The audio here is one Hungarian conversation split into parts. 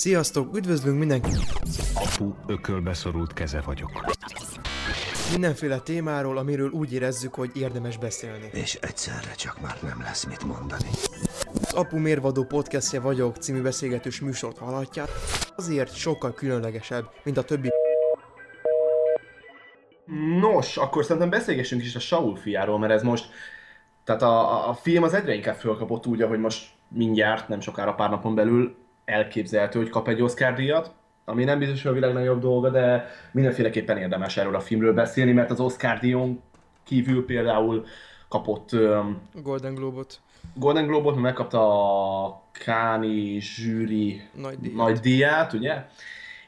Sziasztok, üdvözlünk mindenkit! Apu ökölbeszorult keze vagyok. Mindenféle témáról, amiről úgy érezzük, hogy érdemes beszélni. És egyszerre csak már nem lesz mit mondani. Az Apu Mérvadó podcastje vagyok című beszélgetős műsort hallhatják, azért sokkal különlegesebb, mint a többi Nos, akkor szerintem beszélgessünk is a Saul fiáról, mert ez most, tehát a, a- a film az egyre inkább fölkapott úgy, hogy most mindjárt, nem sokára pár napon belül elképzelhető, hogy kap egy Oscar díjat, ami nem biztos, hogy a világ nagyobb dolga, de mindenféleképpen érdemes erről a filmről beszélni, mert az Oscar díjon kívül például kapott um, Golden Globot. Golden Globe-ot, megkapta a Káni zsűri Nagy díjat. nagy díját, ugye?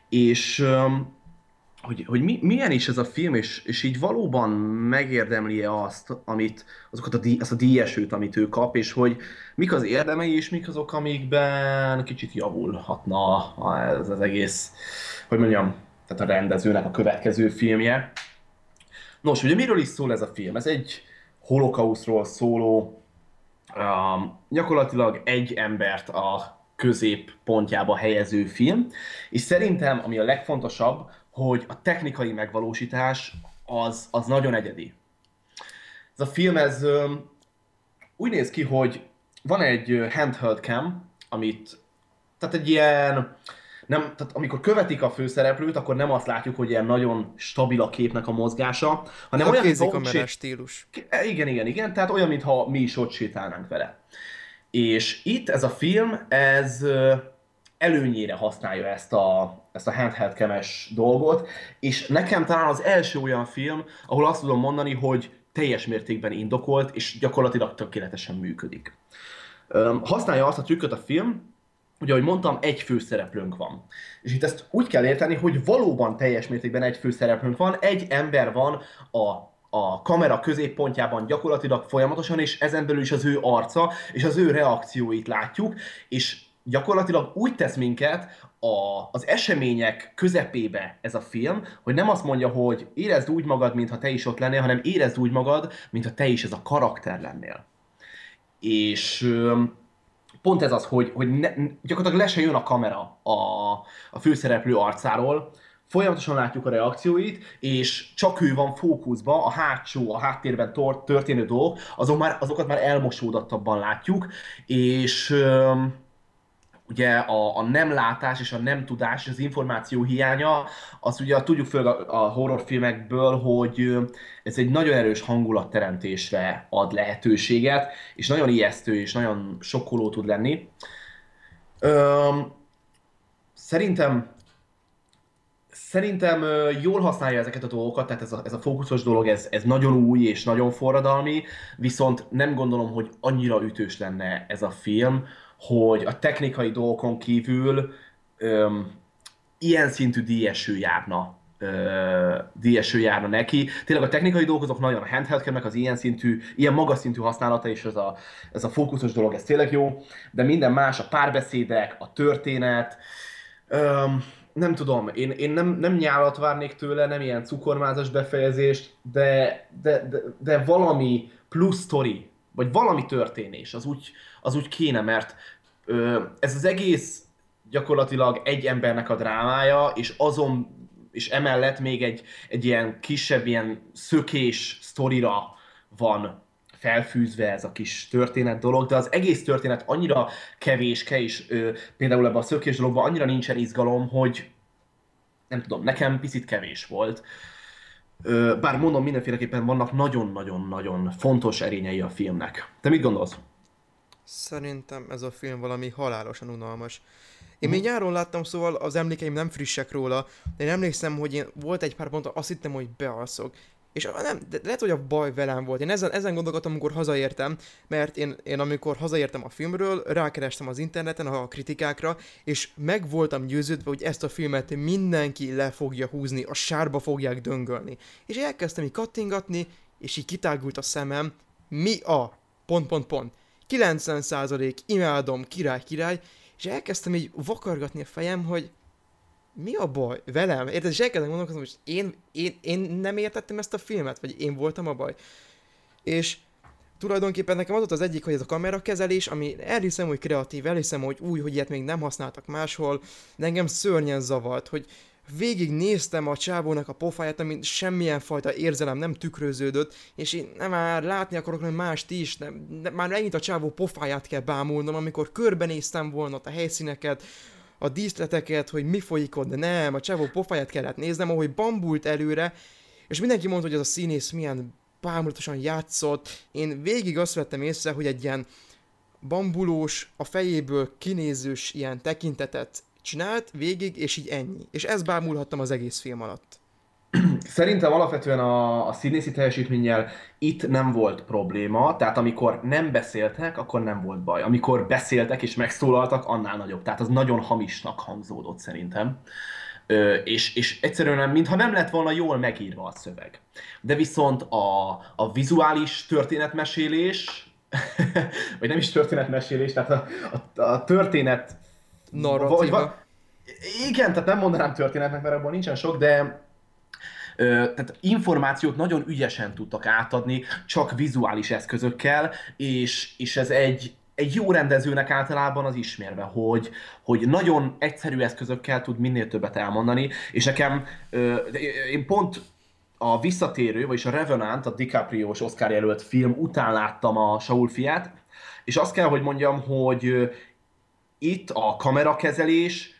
És um, hogy, hogy mi, milyen is ez a film, és, és így valóban megérdemli-e azt, amit, azokat a díj, azt a díjesőt, amit ő kap, és hogy mik az érdemei, és mik azok, amikben kicsit javulhatna ez az egész, hogy mondjam, tehát a rendezőnek a következő filmje. Nos, ugye miről is szól ez a film? Ez egy holokauszról szóló um, gyakorlatilag egy embert a középpontjába helyező film, és szerintem, ami a legfontosabb, hogy a technikai megvalósítás az, az nagyon egyedi. Ez a film, ez úgy néz ki, hogy van egy handheld cam, amit, tehát egy ilyen, nem, tehát amikor követik a főszereplőt, akkor nem azt látjuk, hogy ilyen nagyon stabil a képnek a mozgása, hanem A olyan, kézikamerás stílus. E, Igen, igen, igen, tehát olyan, mintha mi is ott sétálnánk vele. És itt ez a film, ez előnyére használja ezt a, ezt a handheld kemes dolgot, és nekem talán az első olyan film, ahol azt tudom mondani, hogy teljes mértékben indokolt, és gyakorlatilag tökéletesen működik. Használja azt a trükköt a film, Ugye, ahogy mondtam, egy főszereplőnk van. És itt ezt úgy kell érteni, hogy valóban teljes mértékben egy főszereplőnk van, egy ember van a, a kamera középpontjában gyakorlatilag folyamatosan, és ezen belül is az ő arca, és az ő reakcióit látjuk, és gyakorlatilag úgy tesz minket a, az események közepébe ez a film, hogy nem azt mondja, hogy érezd úgy magad, mintha te is ott lennél, hanem érezd úgy magad, mintha te is ez a karakter lennél. És pont ez az, hogy, hogy ne, gyakorlatilag le se jön a kamera a, a főszereplő arcáról, folyamatosan látjuk a reakcióit, és csak ő van fókuszban, a hátsó, a háttérben történő dolgok, azok már, azokat már elmosódottabban látjuk, és ugye a, a nem látás és a nem tudás, az információ hiánya, az ugye tudjuk föl a, a horrorfilmekből, hogy ez egy nagyon erős hangulatteremtésre ad lehetőséget, és nagyon ijesztő és nagyon sokkoló tud lenni. Öm, szerintem Szerintem jól használja ezeket a dolgokat, tehát ez a, ez a fókuszos dolog, ez, ez nagyon új és nagyon forradalmi, viszont nem gondolom, hogy annyira ütős lenne ez a film, hogy a technikai dolgokon kívül öm, ilyen szintű díjeső járna díjeső járna neki. Tényleg a technikai dolgok azok nagyon a handheld camnek az ilyen szintű, ilyen magas szintű használata és ez a, ez a fókuszos dolog, ez tényleg jó, de minden más, a párbeszédek, a történet, öm, nem tudom, én, én nem, nem nyálat várnék tőle, nem ilyen cukormázas befejezést, de, de, de, de valami plusz sztori, vagy valami történés, az úgy, az úgy kéne, mert ö, ez az egész gyakorlatilag egy embernek a drámája, és azon, és emellett még egy, egy ilyen kisebb, ilyen szökés sztorira van felfűzve ez a kis történet dolog, de az egész történet annyira kevéske, és ö, például ebben a szökés dologban annyira nincsen izgalom, hogy nem tudom, nekem picit kevés volt. Ö, bár mondom, mindenféleképpen vannak nagyon-nagyon-nagyon fontos erényei a filmnek. Te mit gondolsz? Szerintem ez a film valami halálosan unalmas. Én még nyáron láttam, szóval az emlékeim nem frissek róla, de én emlékszem, hogy én volt egy pár pont, azt hittem, hogy bealszok. És nem, de lehet, hogy a baj velem volt. Én ezen, ezen gondolkodtam, amikor hazaértem, mert én, én amikor hazaértem a filmről, rákerestem az interneten a kritikákra, és meg voltam győződve, hogy ezt a filmet mindenki le fogja húzni, a sárba fogják döngölni. És elkezdtem így kattingatni, és így kitágult a szemem, mi a pont, pont, pont. 90% imádom, király, király, és elkezdtem így vakargatni a fejem, hogy mi a baj velem? Érted? És elkezdtem gondolkozni, hogy én, én, én nem értettem ezt a filmet, vagy én voltam a baj. És tulajdonképpen nekem az volt az egyik, hogy ez a kamerakezelés, ami elhiszem, hogy kreatív, elhiszem, hogy új, hogy ilyet még nem használtak máshol, de engem szörnyen zavart, hogy végig néztem a csávónak a pofáját, amit semmilyen fajta érzelem nem tükröződött, és én nem már látni akarok hogy mást is, nem, nem, már megint a csávó pofáját kell bámulnom, amikor körbenéztem volna a helyszíneket, a díszleteket, hogy mi folyik ott, de nem, a csávó pofáját kellett néznem, ahogy bambult előre, és mindenki mondta, hogy ez a színész milyen bámulatosan játszott. Én végig azt vettem észre, hogy egy ilyen bambulós, a fejéből kinézős ilyen tekintetet csinált végig, és így ennyi. És ezt bámulhattam az egész film alatt. Szerintem alapvetően a, a színészi teljesítménnyel itt nem volt probléma, tehát amikor nem beszéltek, akkor nem volt baj. Amikor beszéltek és megszólaltak, annál nagyobb. Tehát az nagyon hamisnak hangzódott szerintem. Ö, és, és egyszerűen mintha nem lett volna jól megírva a szöveg. De viszont a, a vizuális történetmesélés, vagy nem is történetmesélés, tehát a, a, a történet... Narratíva. Vagy, igen, tehát nem mondanám történetnek, mert abban nincsen sok, de tehát információt nagyon ügyesen tudtak átadni, csak vizuális eszközökkel, és, és ez egy, egy jó rendezőnek általában az ismérve, hogy, hogy nagyon egyszerű eszközökkel tud minél többet elmondani, és nekem, én pont a visszatérő, vagyis a Revenant, a DiCaprio-s Oscar jelölt film után láttam a Saul fiát, és azt kell, hogy mondjam, hogy itt a kamerakezelés,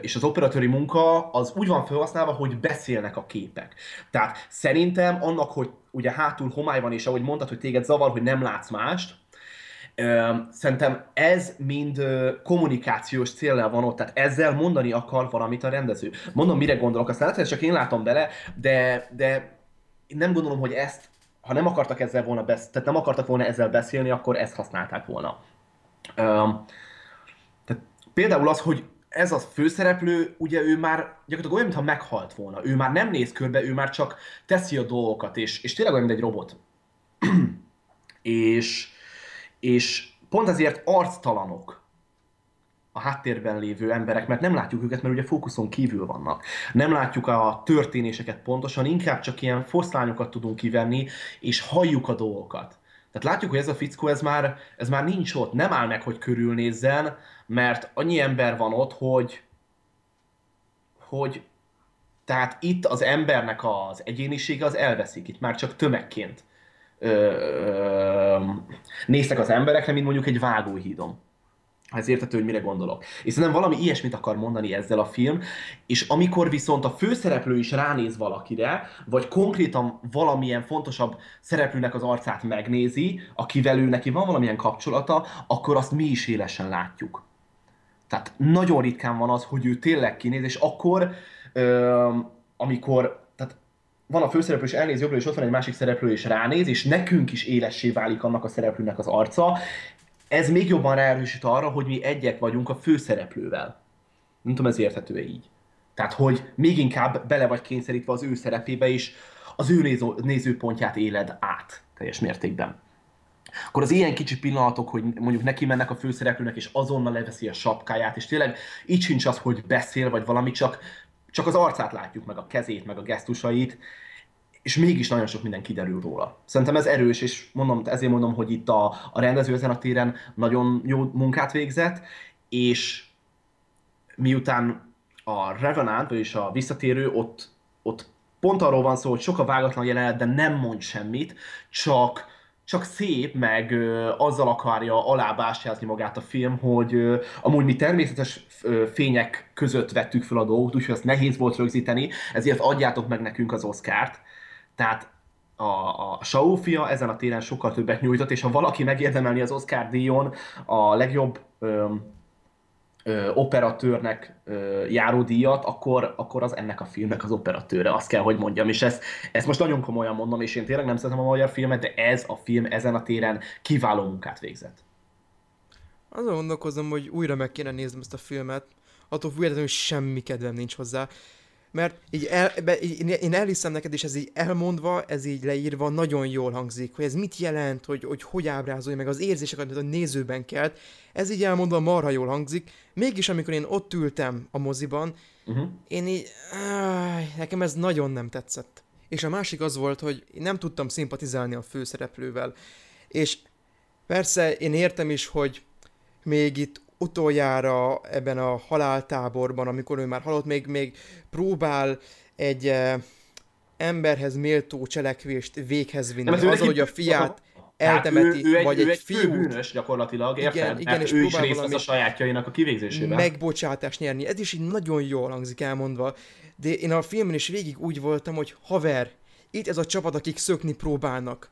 és az operatőri munka az úgy van felhasználva, hogy beszélnek a képek. Tehát szerintem annak, hogy ugye hátul homály van, és ahogy mondtad, hogy téged zavar, hogy nem látsz mást, Szerintem ez mind kommunikációs célnál van ott, tehát ezzel mondani akar valamit a rendező. Mondom, mire gondolok, aztán lehet, csak én látom bele, de, de én nem gondolom, hogy ezt, ha nem akartak ezzel volna besz- tehát nem akartak volna ezzel beszélni, akkor ezt használták volna. Tehát például az, hogy ez a főszereplő, ugye ő már gyakorlatilag olyan, mintha meghalt volna. Ő már nem néz körbe, ő már csak teszi a dolgokat, és, és tényleg olyan, mint egy robot. és, és pont ezért arctalanok a háttérben lévő emberek, mert nem látjuk őket, mert ugye fókuszon kívül vannak. Nem látjuk a történéseket pontosan, inkább csak ilyen foszlányokat tudunk kivenni, és halljuk a dolgokat. Tehát látjuk, hogy ez a fickó, ez már, ez már nincs ott, nem áll meg, hogy körülnézzen, mert annyi ember van ott, hogy, hogy tehát itt az embernek az egyénisége az elveszik, itt már csak tömegként ö, ö, néztek az emberekre, mint mondjuk egy vágóhídon. Ez értető, hogy mire gondolok. És szerintem valami ilyesmit akar mondani ezzel a film, és amikor viszont a főszereplő is ránéz valakire, vagy konkrétan valamilyen fontosabb szereplőnek az arcát megnézi, akivel ő neki van valamilyen kapcsolata, akkor azt mi is élesen látjuk. Tehát nagyon ritkán van az, hogy ő tényleg kinéz, és akkor, ö, amikor tehát van a főszereplő, és elnéz jobbra, és ott van egy másik szereplő, és ránéz, és nekünk is élessé válik annak a szereplőnek az arca, ez még jobban ráerősít arra, hogy mi egyek vagyunk a főszereplővel. Nem tudom, ez érthető-e így. Tehát, hogy még inkább bele vagy kényszerítve az ő szerepébe, és az ő néző, nézőpontját éled át teljes mértékben. Akkor az ilyen kicsi pillanatok, hogy mondjuk neki mennek a főszereplőnek, és azonnal leveszi a sapkáját, és tényleg így sincs az, hogy beszél, vagy valami, csak, csak az arcát látjuk, meg a kezét, meg a gesztusait, és mégis nagyon sok minden kiderül róla. Szerintem ez erős, és mondom, ezért mondom, hogy itt a, a rendező ezen a téren nagyon jó munkát végzett, és miután a Revenant, vagyis a visszatérő, ott, ott pont arról van szó, hogy sok a vágatlan jelenet, de nem mond semmit, csak, csak szép, meg ö, azzal akarja alábástyázni magát a film, hogy ö, amúgy mi természetes ö, fények között vettük fel a dolgot, úgyhogy azt nehéz volt rögzíteni, ezért adjátok meg nekünk az Oscárt. Tehát a, a Shaw fia ezen a téren sokkal többet nyújtott, és ha valaki megérdemelni az Oscar díjon a legjobb ö, ö, operatőrnek ö, járó díjat, akkor, akkor az ennek a filmnek az operatőre, azt kell, hogy mondjam. És ezt, ezt most nagyon komolyan mondom, és én tényleg nem szeretem a magyar filmet, de ez a film ezen a téren kiváló munkát végzett. Azon gondolkozom, hogy újra meg kéne néznem ezt a filmet, attól függetlenül, semmi kedvem nincs hozzá. Mert így, el, be, így én elhiszem neked, és ez így elmondva, ez így leírva nagyon jól hangzik, hogy ez mit jelent, hogy hogy, hogy ábrázolja meg az érzéseket, amit a nézőben kelt. Ez így elmondva marha jól hangzik. Mégis amikor én ott ültem a moziban, uh-huh. én így, áh, nekem ez nagyon nem tetszett. És a másik az volt, hogy nem tudtam szimpatizálni a főszereplővel. És persze én értem is, hogy még itt utoljára ebben a haláltáborban, amikor ő már halott, még, még próbál egy eh, emberhez méltó cselekvést véghez vinni. Azzal, neki- hogy a fiát Tehát eltemeti, ő, ő egy, vagy ő egy, egy fiút bűnös gyakorlatilag, Igen, érted? igen, és ő is részt vesz a sajátjainak a kivégzésében. megbocsátást nyerni. Ez is így nagyon jól hangzik elmondva, de én a filmben is végig úgy voltam, hogy haver, itt ez a csapat, akik szökni próbálnak.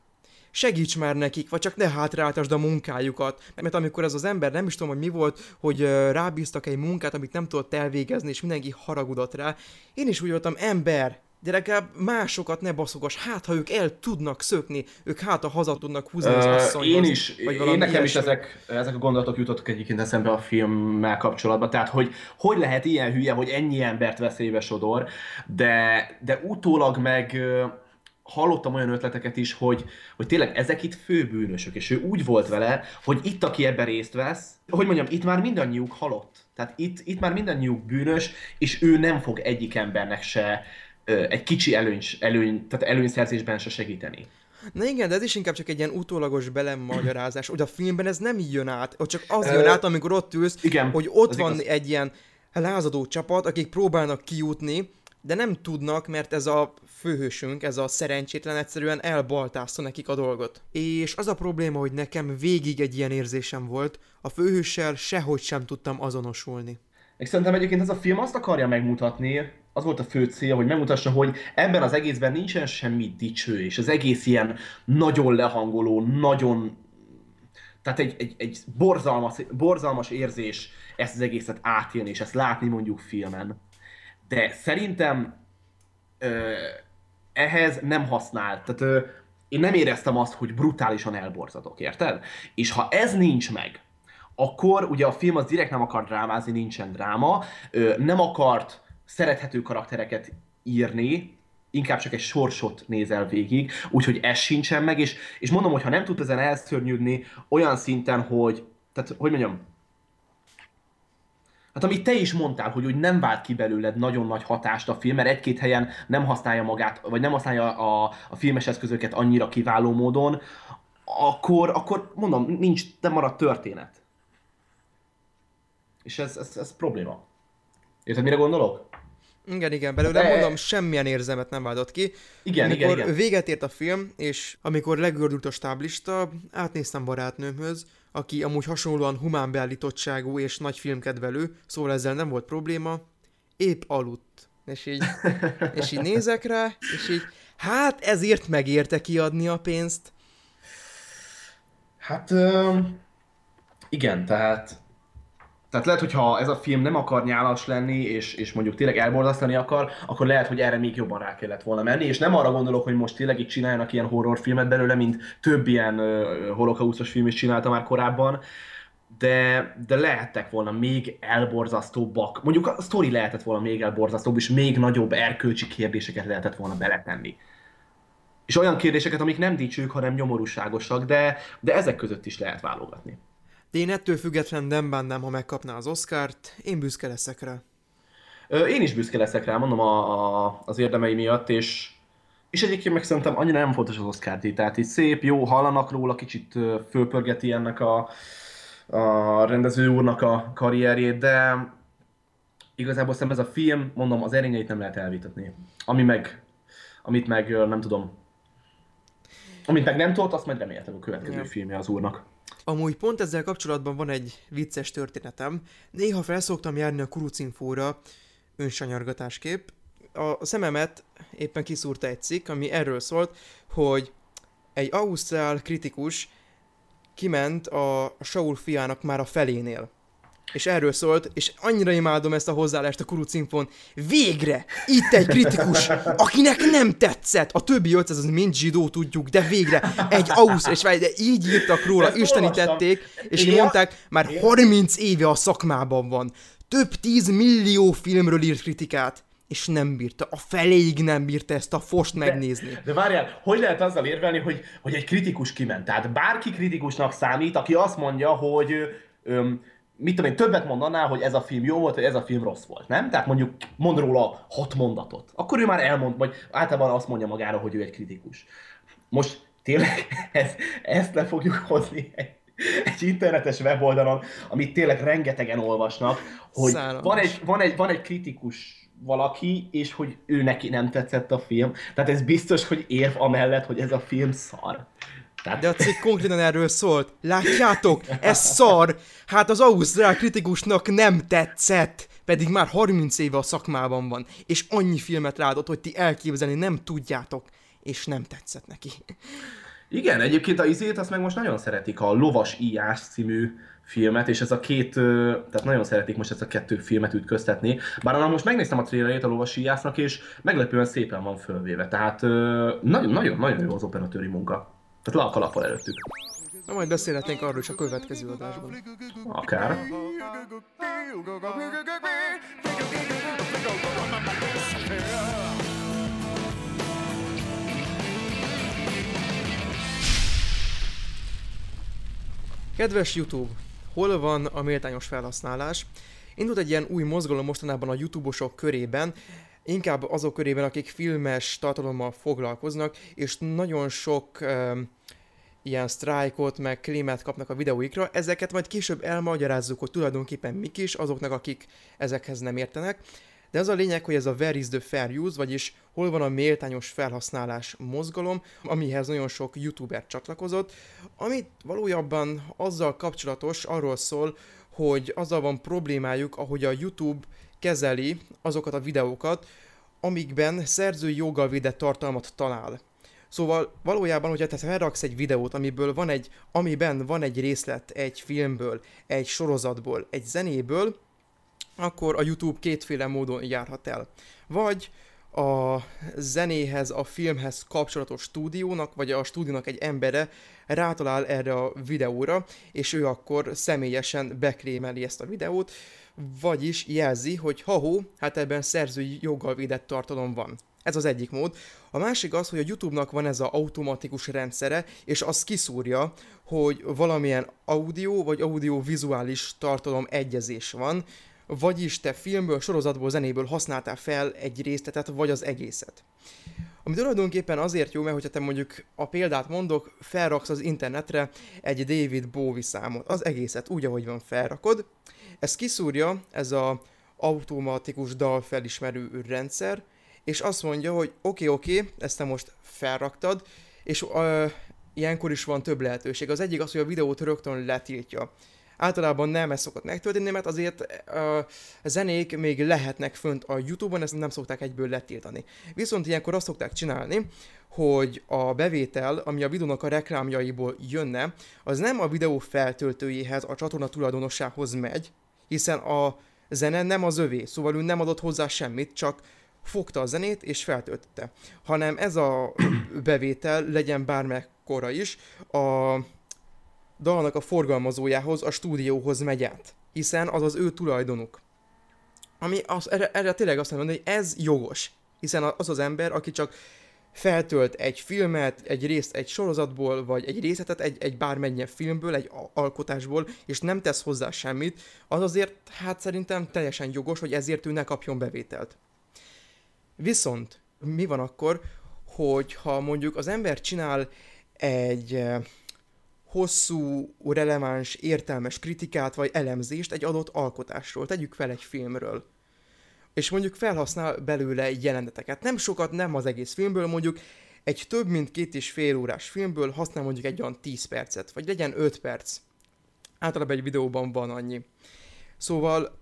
Segíts már nekik, vagy csak ne hátráltasd a munkájukat. Mert amikor ez az ember, nem is tudom, hogy mi volt, hogy rábíztak egy munkát, amit nem tudott elvégezni, és mindenki haragudott rá. Én is úgy voltam, ember, de legalább másokat ne baszogas, hát ha ők el tudnak szökni, ők hát a haza tudnak húzni az asszonyhoz. én is, vagy én nekem is ezek, ezek a gondolatok jutottak egyébként eszembe a filmmel kapcsolatban, tehát hogy hogy lehet ilyen hülye, hogy ennyi embert veszélybe sodor, de, de utólag meg hallottam olyan ötleteket is, hogy, hogy tényleg ezek itt főbűnösök, és ő úgy volt vele, hogy itt, aki ebben részt vesz, hogy mondjam, itt már mindannyiuk halott. Tehát itt, itt már mindannyiuk bűnös, és ő nem fog egyik embernek se egy kicsi előny, előny, tehát előnyszerzésben se segíteni. Na igen, de ez is inkább csak egy ilyen utólagos belemagyarázás, hogy a filmben ez nem így jön át, csak az jön át, amikor ott ülsz, igen, hogy ott van igaz. egy ilyen lázadó csapat, akik próbálnak kijutni, de nem tudnak, mert ez a főhősünk, ez a szerencsétlen egyszerűen elbaltázta nekik a dolgot. És az a probléma, hogy nekem végig egy ilyen érzésem volt, a főhőssel sehogy sem tudtam azonosulni. És szerintem egyébként ez a film azt akarja megmutatni, az volt a fő célja, hogy megmutassa, hogy ebben az egészben nincsen semmi dicső, és az egész ilyen nagyon lehangoló, nagyon... Tehát egy, egy, egy borzalmas, borzalmas érzés ezt az egészet átélni, és ezt látni mondjuk filmen. De szerintem ö, ehhez nem használ. Tehát ö, én nem éreztem azt, hogy brutálisan elborzadok, érted? És ha ez nincs meg, akkor ugye a film az direkt nem akar drámázni, nincsen dráma, ö, nem akart szerethető karaktereket írni, inkább csak egy sorsot nézel végig, úgyhogy ez sincsen meg, és, és mondom, hogy ha nem tud ezen elszörnyűdni olyan szinten, hogy, tehát, hogy mondjam, Hát amit te is mondtál, hogy úgy nem vált ki belőled nagyon nagy hatást a film, mert egy-két helyen nem használja magát, vagy nem használja a, a filmes eszközöket annyira kiváló módon, akkor, akkor mondom, nincs, nem marad történet. És ez, ez, ez probléma. Érted, mire gondolok? Igen, igen, belőle De- mondom, semmilyen érzelmet nem vált ki. Igen, amikor igen, igen. véget ért a film, és amikor legördült a stáblista, átnéztem barátnőmhöz, aki amúgy hasonlóan humán beállítottságú és nagy filmkedvelő, szóval ezzel nem volt probléma, épp aludt. És így, és így nézek rá, és így, hát ezért megérte kiadni a pénzt. Hát igen, tehát tehát lehet, hogyha ez a film nem akar nyálas lenni, és, és mondjuk tényleg elborzasztani akar, akkor lehet, hogy erre még jobban rá kellett volna menni, és nem arra gondolok, hogy most tényleg itt csináljanak ilyen horrorfilmet belőle, mint több ilyen uh, film is csinálta már korábban, de, de lehettek volna még elborzasztóbbak. Mondjuk a sztori lehetett volna még elborzasztóbb, és még nagyobb erkölcsi kérdéseket lehetett volna beletenni. És olyan kérdéseket, amik nem dicsők, hanem nyomorúságosak, de, de ezek között is lehet válogatni. De én ettől független nem bánnám, ha megkapná az Oscárt, én büszke leszek rá. Én is büszke leszek rá, mondom a, a, az érdemei miatt, és, és egyébként meg szerintem annyira nem fontos az Oscar díj, tehát így szép, jó, hallanak róla, kicsit fölpörgeti ennek a, a rendező úrnak a karrierjét, de igazából szerintem ez a film, mondom, az erényeit nem lehet elvitatni. Ami meg, amit meg nem tudom, amit meg nem tudott, azt majd remélhetőleg a következő Ja. filmje az úrnak. Amúgy pont ezzel kapcsolatban van egy vicces történetem. Néha felszoktam járni a kurucinfóra önsanyargatásképp. A szememet éppen kiszúrta egy cikk, ami erről szólt, hogy egy ausztrál kritikus kiment a Saul fiának már a felénél. És erről szólt, és annyira imádom ezt a hozzáállást a kurucinfon. Végre! Itt egy kritikus, akinek nem tetszett. A többi 500 az mind zsidó, tudjuk, de végre egy ausz, és de így írtak róla, Ezt istenítették, és így mondták, már 30 éve a szakmában van. Több 10 millió filmről írt kritikát, és nem bírta, a feléig nem bírta ezt a fost megnézni. De várjál, hogy lehet azzal érvelni, hogy, hogy egy kritikus kiment? Tehát bárki kritikusnak számít, aki azt mondja, hogy öm, mit tudom én, többet mondaná, hogy ez a film jó volt, vagy ez a film rossz volt, nem? Tehát mondjuk mond róla hat mondatot. Akkor ő már elmond, vagy általában azt mondja magára, hogy ő egy kritikus. Most tényleg ez, ezt le fogjuk hozni egy, egy internetes weboldalon, amit tényleg rengetegen olvasnak, hogy van egy, van, egy, van egy kritikus valaki, és hogy ő neki nem tetszett a film. Tehát ez biztos, hogy érv amellett, hogy ez a film szar. Tehát... De a cikk konkrétan erről szólt. Látjátok, ez szar! Hát az ausztrál kritikusnak nem tetszett! Pedig már 30 éve a szakmában van, és annyi filmet ráadott, hogy ti elképzelni nem tudjátok, és nem tetszett neki. Igen, egyébként a izét azt meg most nagyon szeretik, a Lovas Ijás című filmet, és ez a két, tehát nagyon szeretik most ezt a kettő filmet ütköztetni. Bár annál most megnéztem a trailerét a Lovas és meglepően szépen van fölvéve, tehát nagyon-nagyon jó az operatőri munka. Tehát le a kalappal előttük. Na majd beszélhetnénk arról is a következő adásban. Akár. Kedves YouTube, hol van a méltányos felhasználás? Indult egy ilyen új mozgalom mostanában a YouTube-osok körében, inkább azok körében, akik filmes tartalommal foglalkoznak, és nagyon sok um, ilyen sztrájkot, meg klímát kapnak a videóikra. Ezeket majd később elmagyarázzuk, hogy tulajdonképpen mik is azoknak, akik ezekhez nem értenek. De az a lényeg, hogy ez a Where is the Fair Use, vagyis hol van a méltányos felhasználás mozgalom, amihez nagyon sok youtuber csatlakozott, amit valójában azzal kapcsolatos, arról szól, hogy azzal van problémájuk, ahogy a YouTube kezeli azokat a videókat, amikben szerzői joggal védett tartalmat talál. Szóval valójában, hogyha te felraksz egy videót, amiből van egy, amiben van egy részlet egy filmből, egy sorozatból, egy zenéből, akkor a YouTube kétféle módon járhat el. Vagy a zenéhez, a filmhez kapcsolatos stúdiónak, vagy a stúdiónak egy embere rátalál erre a videóra, és ő akkor személyesen beklémeli ezt a videót, vagyis jelzi, hogy ha hát ebben szerzői joggal védett tartalom van. Ez az egyik mód. A másik az, hogy a YouTube-nak van ez az automatikus rendszere, és az kiszúrja, hogy valamilyen audio vagy audio-vizuális tartalom egyezés van, vagyis te filmből, sorozatból, zenéből használtál fel egy részletet, vagy az egészet. Ami tulajdonképpen azért jó, mert hogyha te mondjuk a példát mondok, felraksz az internetre egy David Bowie számot, az egészet úgy, ahogy van felrakod, ez kiszúrja, ez a automatikus dal felismerő rendszer, és azt mondja, hogy oké, okay, oké, okay, ezt te most felraktad, és uh, ilyenkor is van több lehetőség. Az egyik az, hogy a videót rögtön letiltja. Általában nem ez szokott megtörténni, mert azért a zenék még lehetnek fönt a Youtube-on, ezt nem szokták egyből letiltani. Viszont ilyenkor azt szokták csinálni, hogy a bevétel, ami a videónak a reklámjaiból jönne, az nem a videó feltöltőjéhez, a csatorna tulajdonosához megy, hiszen a zene nem az övé, szóval ő nem adott hozzá semmit, csak fogta a zenét és feltöltötte. Hanem ez a bevétel legyen bármekkora is, a dalnak a forgalmazójához, a stúdióhoz megy át, hiszen az az ő tulajdonuk. Ami az, erre, erre tényleg azt mondani, hogy ez jogos, hiszen az az ember, aki csak feltölt egy filmet, egy részt egy sorozatból, vagy egy részletet egy, egy bármennyien filmből, egy alkotásból, és nem tesz hozzá semmit, az azért hát szerintem teljesen jogos, hogy ezért ő ne kapjon bevételt. Viszont mi van akkor, hogy ha mondjuk az ember csinál egy eh, hosszú, releváns, értelmes kritikát vagy elemzést egy adott alkotásról, tegyük fel egy filmről. És mondjuk felhasznál belőle jeleneteket. Nem sokat, nem az egész filmből, mondjuk egy több mint két és fél órás filmből használ mondjuk egy olyan 10 percet, vagy legyen 5 perc. Általában egy videóban van annyi. Szóval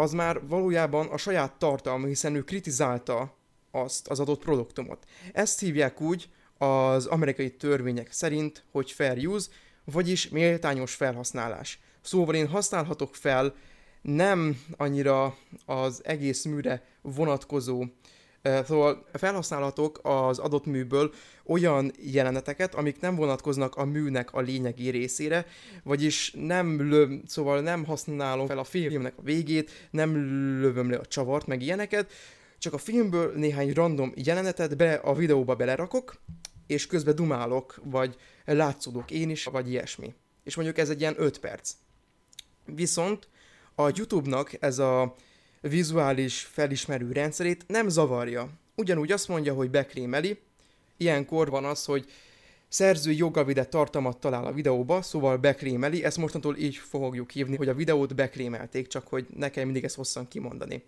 az már valójában a saját tartalma, hiszen ő kritizálta azt az adott produktumot. Ezt hívják úgy, az amerikai törvények szerint, hogy fair use, vagyis méltányos felhasználás. Szóval én használhatok fel nem annyira az egész műre vonatkozó Szóval felhasználhatok az adott műből olyan jeleneteket, amik nem vonatkoznak a műnek a lényegi részére, vagyis nem löv, szóval nem használom fel a filmnek a végét, nem lövöm le a csavart, meg ilyeneket, csak a filmből néhány random jelenetet be a videóba belerakok, és közben dumálok, vagy látszódok én is, vagy ilyesmi. És mondjuk ez egy ilyen 5 perc. Viszont a YouTube-nak ez a vizuális felismerő rendszerét nem zavarja. Ugyanúgy azt mondja, hogy bekrémeli, ilyenkor van az, hogy szerző jogavidett tartalmat talál a videóba, szóval bekrémeli, ezt mostantól így fogjuk hívni, hogy a videót bekrémelték, csak hogy ne kell mindig ezt hosszan kimondani.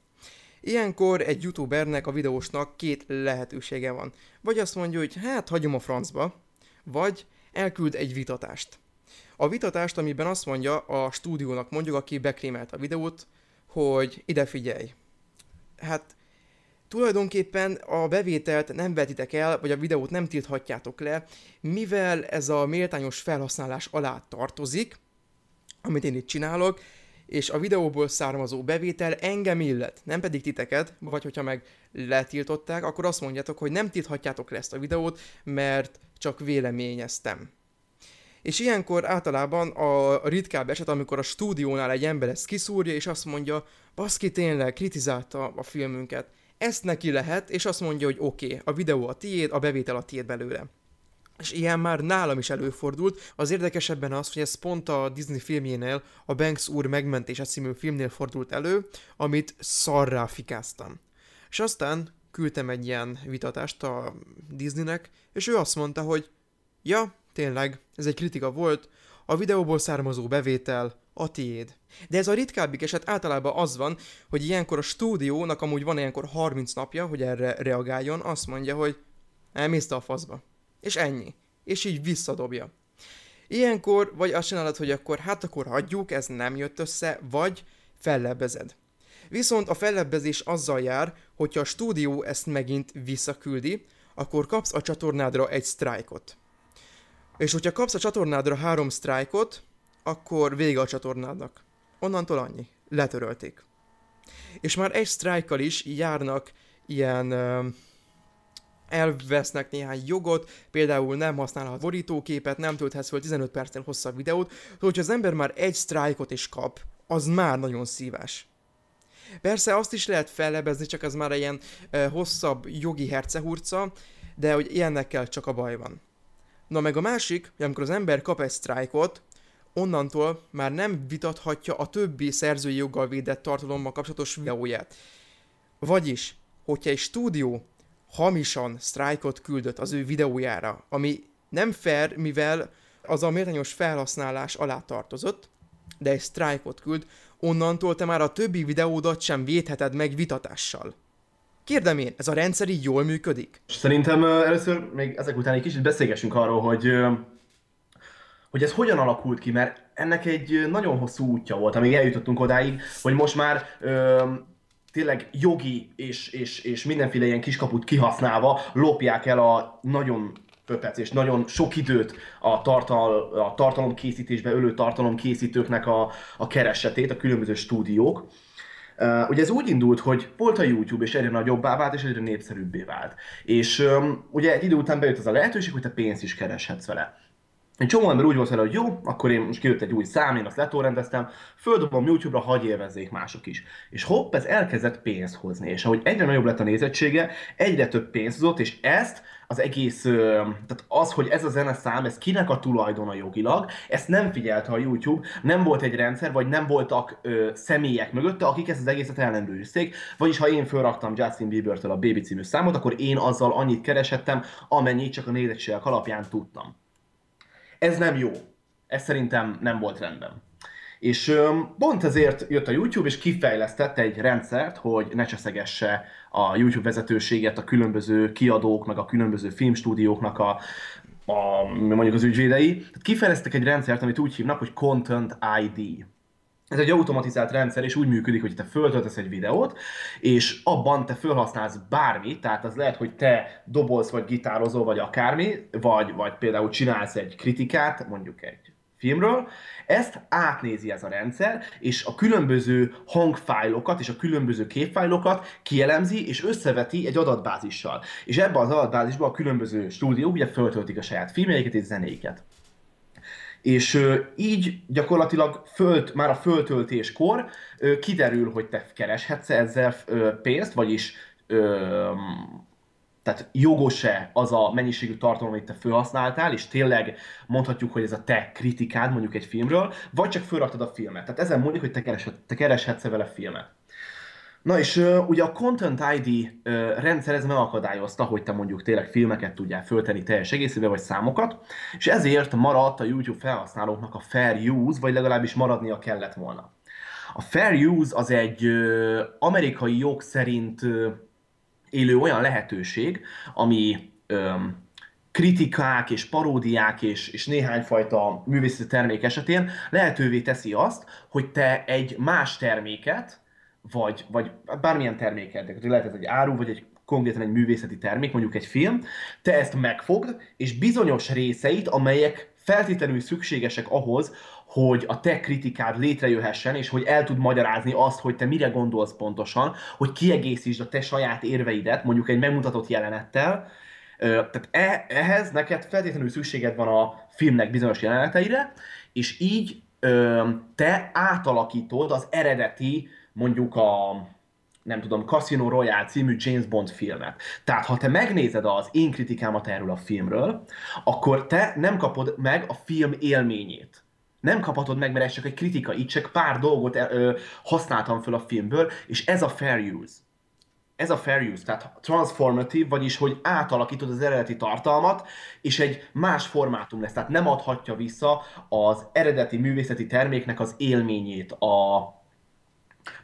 Ilyenkor egy youtubernek, a videósnak két lehetősége van. Vagy azt mondja, hogy hát hagyom a francba, vagy elküld egy vitatást. A vitatást, amiben azt mondja a stúdiónak mondjuk, aki bekrémelt a videót, hogy ide figyelj. Hát tulajdonképpen a bevételt nem vetitek el, vagy a videót nem tilthatjátok le, mivel ez a méltányos felhasználás alá tartozik, amit én itt csinálok, és a videóból származó bevétel engem illet, nem pedig titeket, vagy hogyha meg letiltották, akkor azt mondjátok, hogy nem tilthatjátok le ezt a videót, mert csak véleményeztem. És ilyenkor általában a ritkább eset, amikor a stúdiónál egy ember ezt kiszúrja, és azt mondja, baszki tényleg kritizálta a filmünket. Ezt neki lehet, és azt mondja, hogy oké, okay, a videó a tiéd, a bevétel a tiéd belőle. És ilyen már nálam is előfordult. Az érdekesebben az, hogy ez pont a Disney filmjénél, a Banks úr megmentése című filmnél fordult elő, amit szarrá fikáztam. És aztán küldtem egy ilyen vitatást a Disneynek, és ő azt mondta, hogy ja, tényleg, ez egy kritika volt, a videóból származó bevétel a tiéd. De ez a ritkábbik eset általában az van, hogy ilyenkor a stúdiónak amúgy van ilyenkor 30 napja, hogy erre reagáljon, azt mondja, hogy elmész a faszba. És ennyi. És így visszadobja. Ilyenkor vagy azt csinálod, hogy akkor hát akkor hagyjuk, ez nem jött össze, vagy fellebbezed. Viszont a fellebbezés azzal jár, hogyha a stúdió ezt megint visszaküldi, akkor kapsz a csatornádra egy sztrájkot. És hogyha kapsz a csatornádra három sztrájkot, akkor vége a csatornádnak. Onnantól annyi. Letörölték. És már egy sztrájkkal is járnak ilyen elvesznek néhány jogot, például nem használhat borítóképet, nem tölthetsz fel 15 percnél hosszabb videót, hogyha az ember már egy sztrájkot is kap, az már nagyon szívás. Persze azt is lehet fellebezni, csak az már ilyen hosszabb jogi hercehurca, de hogy ilyennekkel csak a baj van. Na meg a másik, hogy amikor az ember kap egy sztrájkot, onnantól már nem vitathatja a többi szerzői joggal védett tartalommal kapcsolatos videóját. Vagyis, hogyha egy stúdió hamisan sztrájkot küldött az ő videójára, ami nem fair, mivel az a méltányos felhasználás alá tartozott, de egy sztrájkot küld, onnantól te már a többi videódat sem védheted meg vitatással. Kérdem én, ez a rendszer így jól működik? Szerintem először még ezek után egy kicsit beszélgessünk arról, hogy hogy ez hogyan alakult ki, mert ennek egy nagyon hosszú útja volt, amíg eljutottunk odáig, hogy most már ö, tényleg jogi és, és, és mindenféle ilyen kiskaput kihasználva lopják el a nagyon pöpec és nagyon sok időt a, tartal, a tartalomkészítésbe ölő tartalomkészítőknek a, a keresetét, a különböző stúdiók. Uh, ugye ez úgy indult, hogy volt a YouTube, és egyre nagyobbá vált, és egyre népszerűbbé vált. És um, ugye egy idő után bejött az a lehetőség, hogy te pénzt is kereshetsz vele. Egy csomó ember úgy volt vele, hogy jó, akkor én most kijött egy új szám, én azt letórendeztem, földobom YouTube-ra, hagy élvezzék mások is. És hopp, ez elkezdett pénzt hozni, és ahogy egyre nagyobb lett a nézettsége, egyre több pénzt hozott, és ezt az egész, tehát az, hogy ez a zeneszám, ez kinek a tulajdona jogilag, ezt nem figyelte a YouTube, nem volt egy rendszer, vagy nem voltak ö, személyek mögötte, akik ezt az egészet ellenőrizték, vagyis ha én felraktam Justin Bieber-től a Baby című számot, akkor én azzal annyit kereshettem, amennyit csak a nézettségek alapján tudtam. Ez nem jó. Ez szerintem nem volt rendben. És pont ezért jött a YouTube, és kifejlesztett egy rendszert, hogy ne cseszegesse a YouTube vezetőséget a különböző kiadók, meg a különböző filmstúdióknak a, a mondjuk az ügyvédei. Tehát kifejlesztettek egy rendszert, amit úgy hívnak, hogy Content ID. Ez egy automatizált rendszer, és úgy működik, hogy te föltöltesz egy videót, és abban te felhasználsz bármit, tehát az lehet, hogy te dobolsz, vagy gitározol, vagy akármi, vagy, vagy például csinálsz egy kritikát, mondjuk egy filmről, ezt átnézi ez a rendszer, és a különböző hangfájlokat és a különböző képfájlokat kielemzi és összeveti egy adatbázissal. És ebben az adatbázisban a különböző stúdiók ugye föltöltik a saját filmjeiket és zenéiket. És így gyakorlatilag fölt, már a föltöltéskor kiderül, hogy te kereshetsz ezzel pénzt, vagyis tehát jogos-e az a mennyiségű tartalom, amit te felhasználtál, és tényleg mondhatjuk, hogy ez a te kritikád mondjuk egy filmről, vagy csak felraktad a filmet. Tehát ezen mondjuk, hogy te, kereshet, te kereshetsz vele filmet. Na és uh, ugye a Content ID uh, rendszer ez megakadályozta, hogy te mondjuk tényleg filmeket tudjál föltenni teljes egészébe, vagy számokat, és ezért maradt a YouTube felhasználóknak a fair use, vagy legalábbis maradnia kellett volna. A fair use az egy uh, amerikai jog szerint uh, élő olyan lehetőség, ami um, kritikák és paródiák és, és néhány fajta művészeti termék esetén lehetővé teszi azt, hogy te egy más terméket, vagy, vagy bármilyen terméket, lehet ez egy áru, vagy egy konkrétan egy művészeti termék, mondjuk egy film, te ezt megfogd, és bizonyos részeit, amelyek feltétlenül szükségesek ahhoz, hogy a te kritikád létrejöhessen, és hogy el tud magyarázni azt, hogy te mire gondolsz pontosan, hogy kiegészítsd a te saját érveidet, mondjuk egy megmutatott jelenettel, tehát e, ehhez neked feltétlenül szükséged van a filmnek bizonyos jeleneteire, és így te átalakítod az eredeti, mondjuk a nem tudom, Casino Royale című James Bond filmet. Tehát, ha te megnézed az én kritikámat erről a filmről, akkor te nem kapod meg a film élményét. Nem kaphatod meg, mert ez csak egy kritika, itt csak pár dolgot ö, használtam föl a filmből, és ez a fair use ez a fair use, tehát transformative, vagyis hogy átalakítod az eredeti tartalmat, és egy más formátum lesz, tehát nem adhatja vissza az eredeti művészeti terméknek az élményét, a,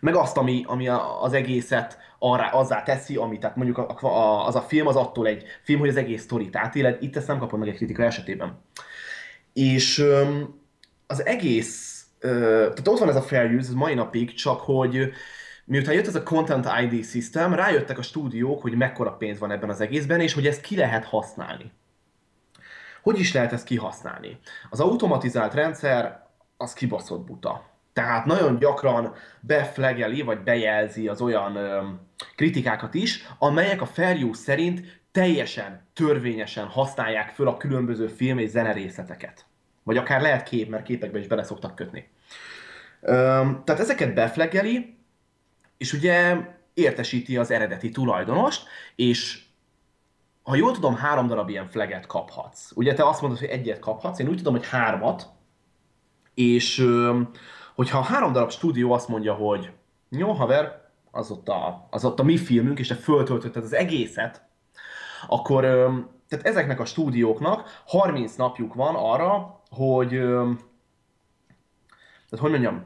meg azt, ami, ami az egészet arra, azzá teszi, ami, tehát mondjuk a, a, az a film az attól egy film, hogy az egész sztorit átéled, itt ezt nem kapod meg egy kritika esetében. És az egész, tehát ott van ez a fair use, ez mai napig, csak hogy miután jött ez a Content ID System, rájöttek a stúdiók, hogy mekkora pénz van ebben az egészben, és hogy ezt ki lehet használni. Hogy is lehet ezt kihasználni? Az automatizált rendszer az kibaszott buta. Tehát nagyon gyakran beflegeli, vagy bejelzi az olyan ö, kritikákat is, amelyek a fair use szerint teljesen törvényesen használják föl a különböző film és zenerészleteket. Vagy akár lehet kép, mert képekbe is bele szoktak kötni. Ö, tehát ezeket beflegeli, és ugye értesíti az eredeti tulajdonost, és ha jól tudom, három darab ilyen flaget kaphatsz. Ugye te azt mondod, hogy egyet kaphatsz, én úgy tudom, hogy hármat, és hogyha a három darab stúdió azt mondja, hogy jó haver, az ott a, az ott a mi filmünk, és te föltöltötted az egészet, akkor tehát ezeknek a stúdióknak 30 napjuk van arra, hogy tehát hogy mondjam,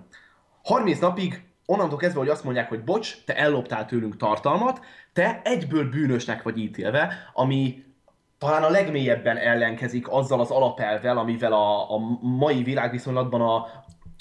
30 napig onnantól kezdve, hogy azt mondják, hogy bocs, te elloptál tőlünk tartalmat, te egyből bűnösnek vagy ítélve, ami talán a legmélyebben ellenkezik azzal az alapelvel, amivel a, a mai világviszonylatban a,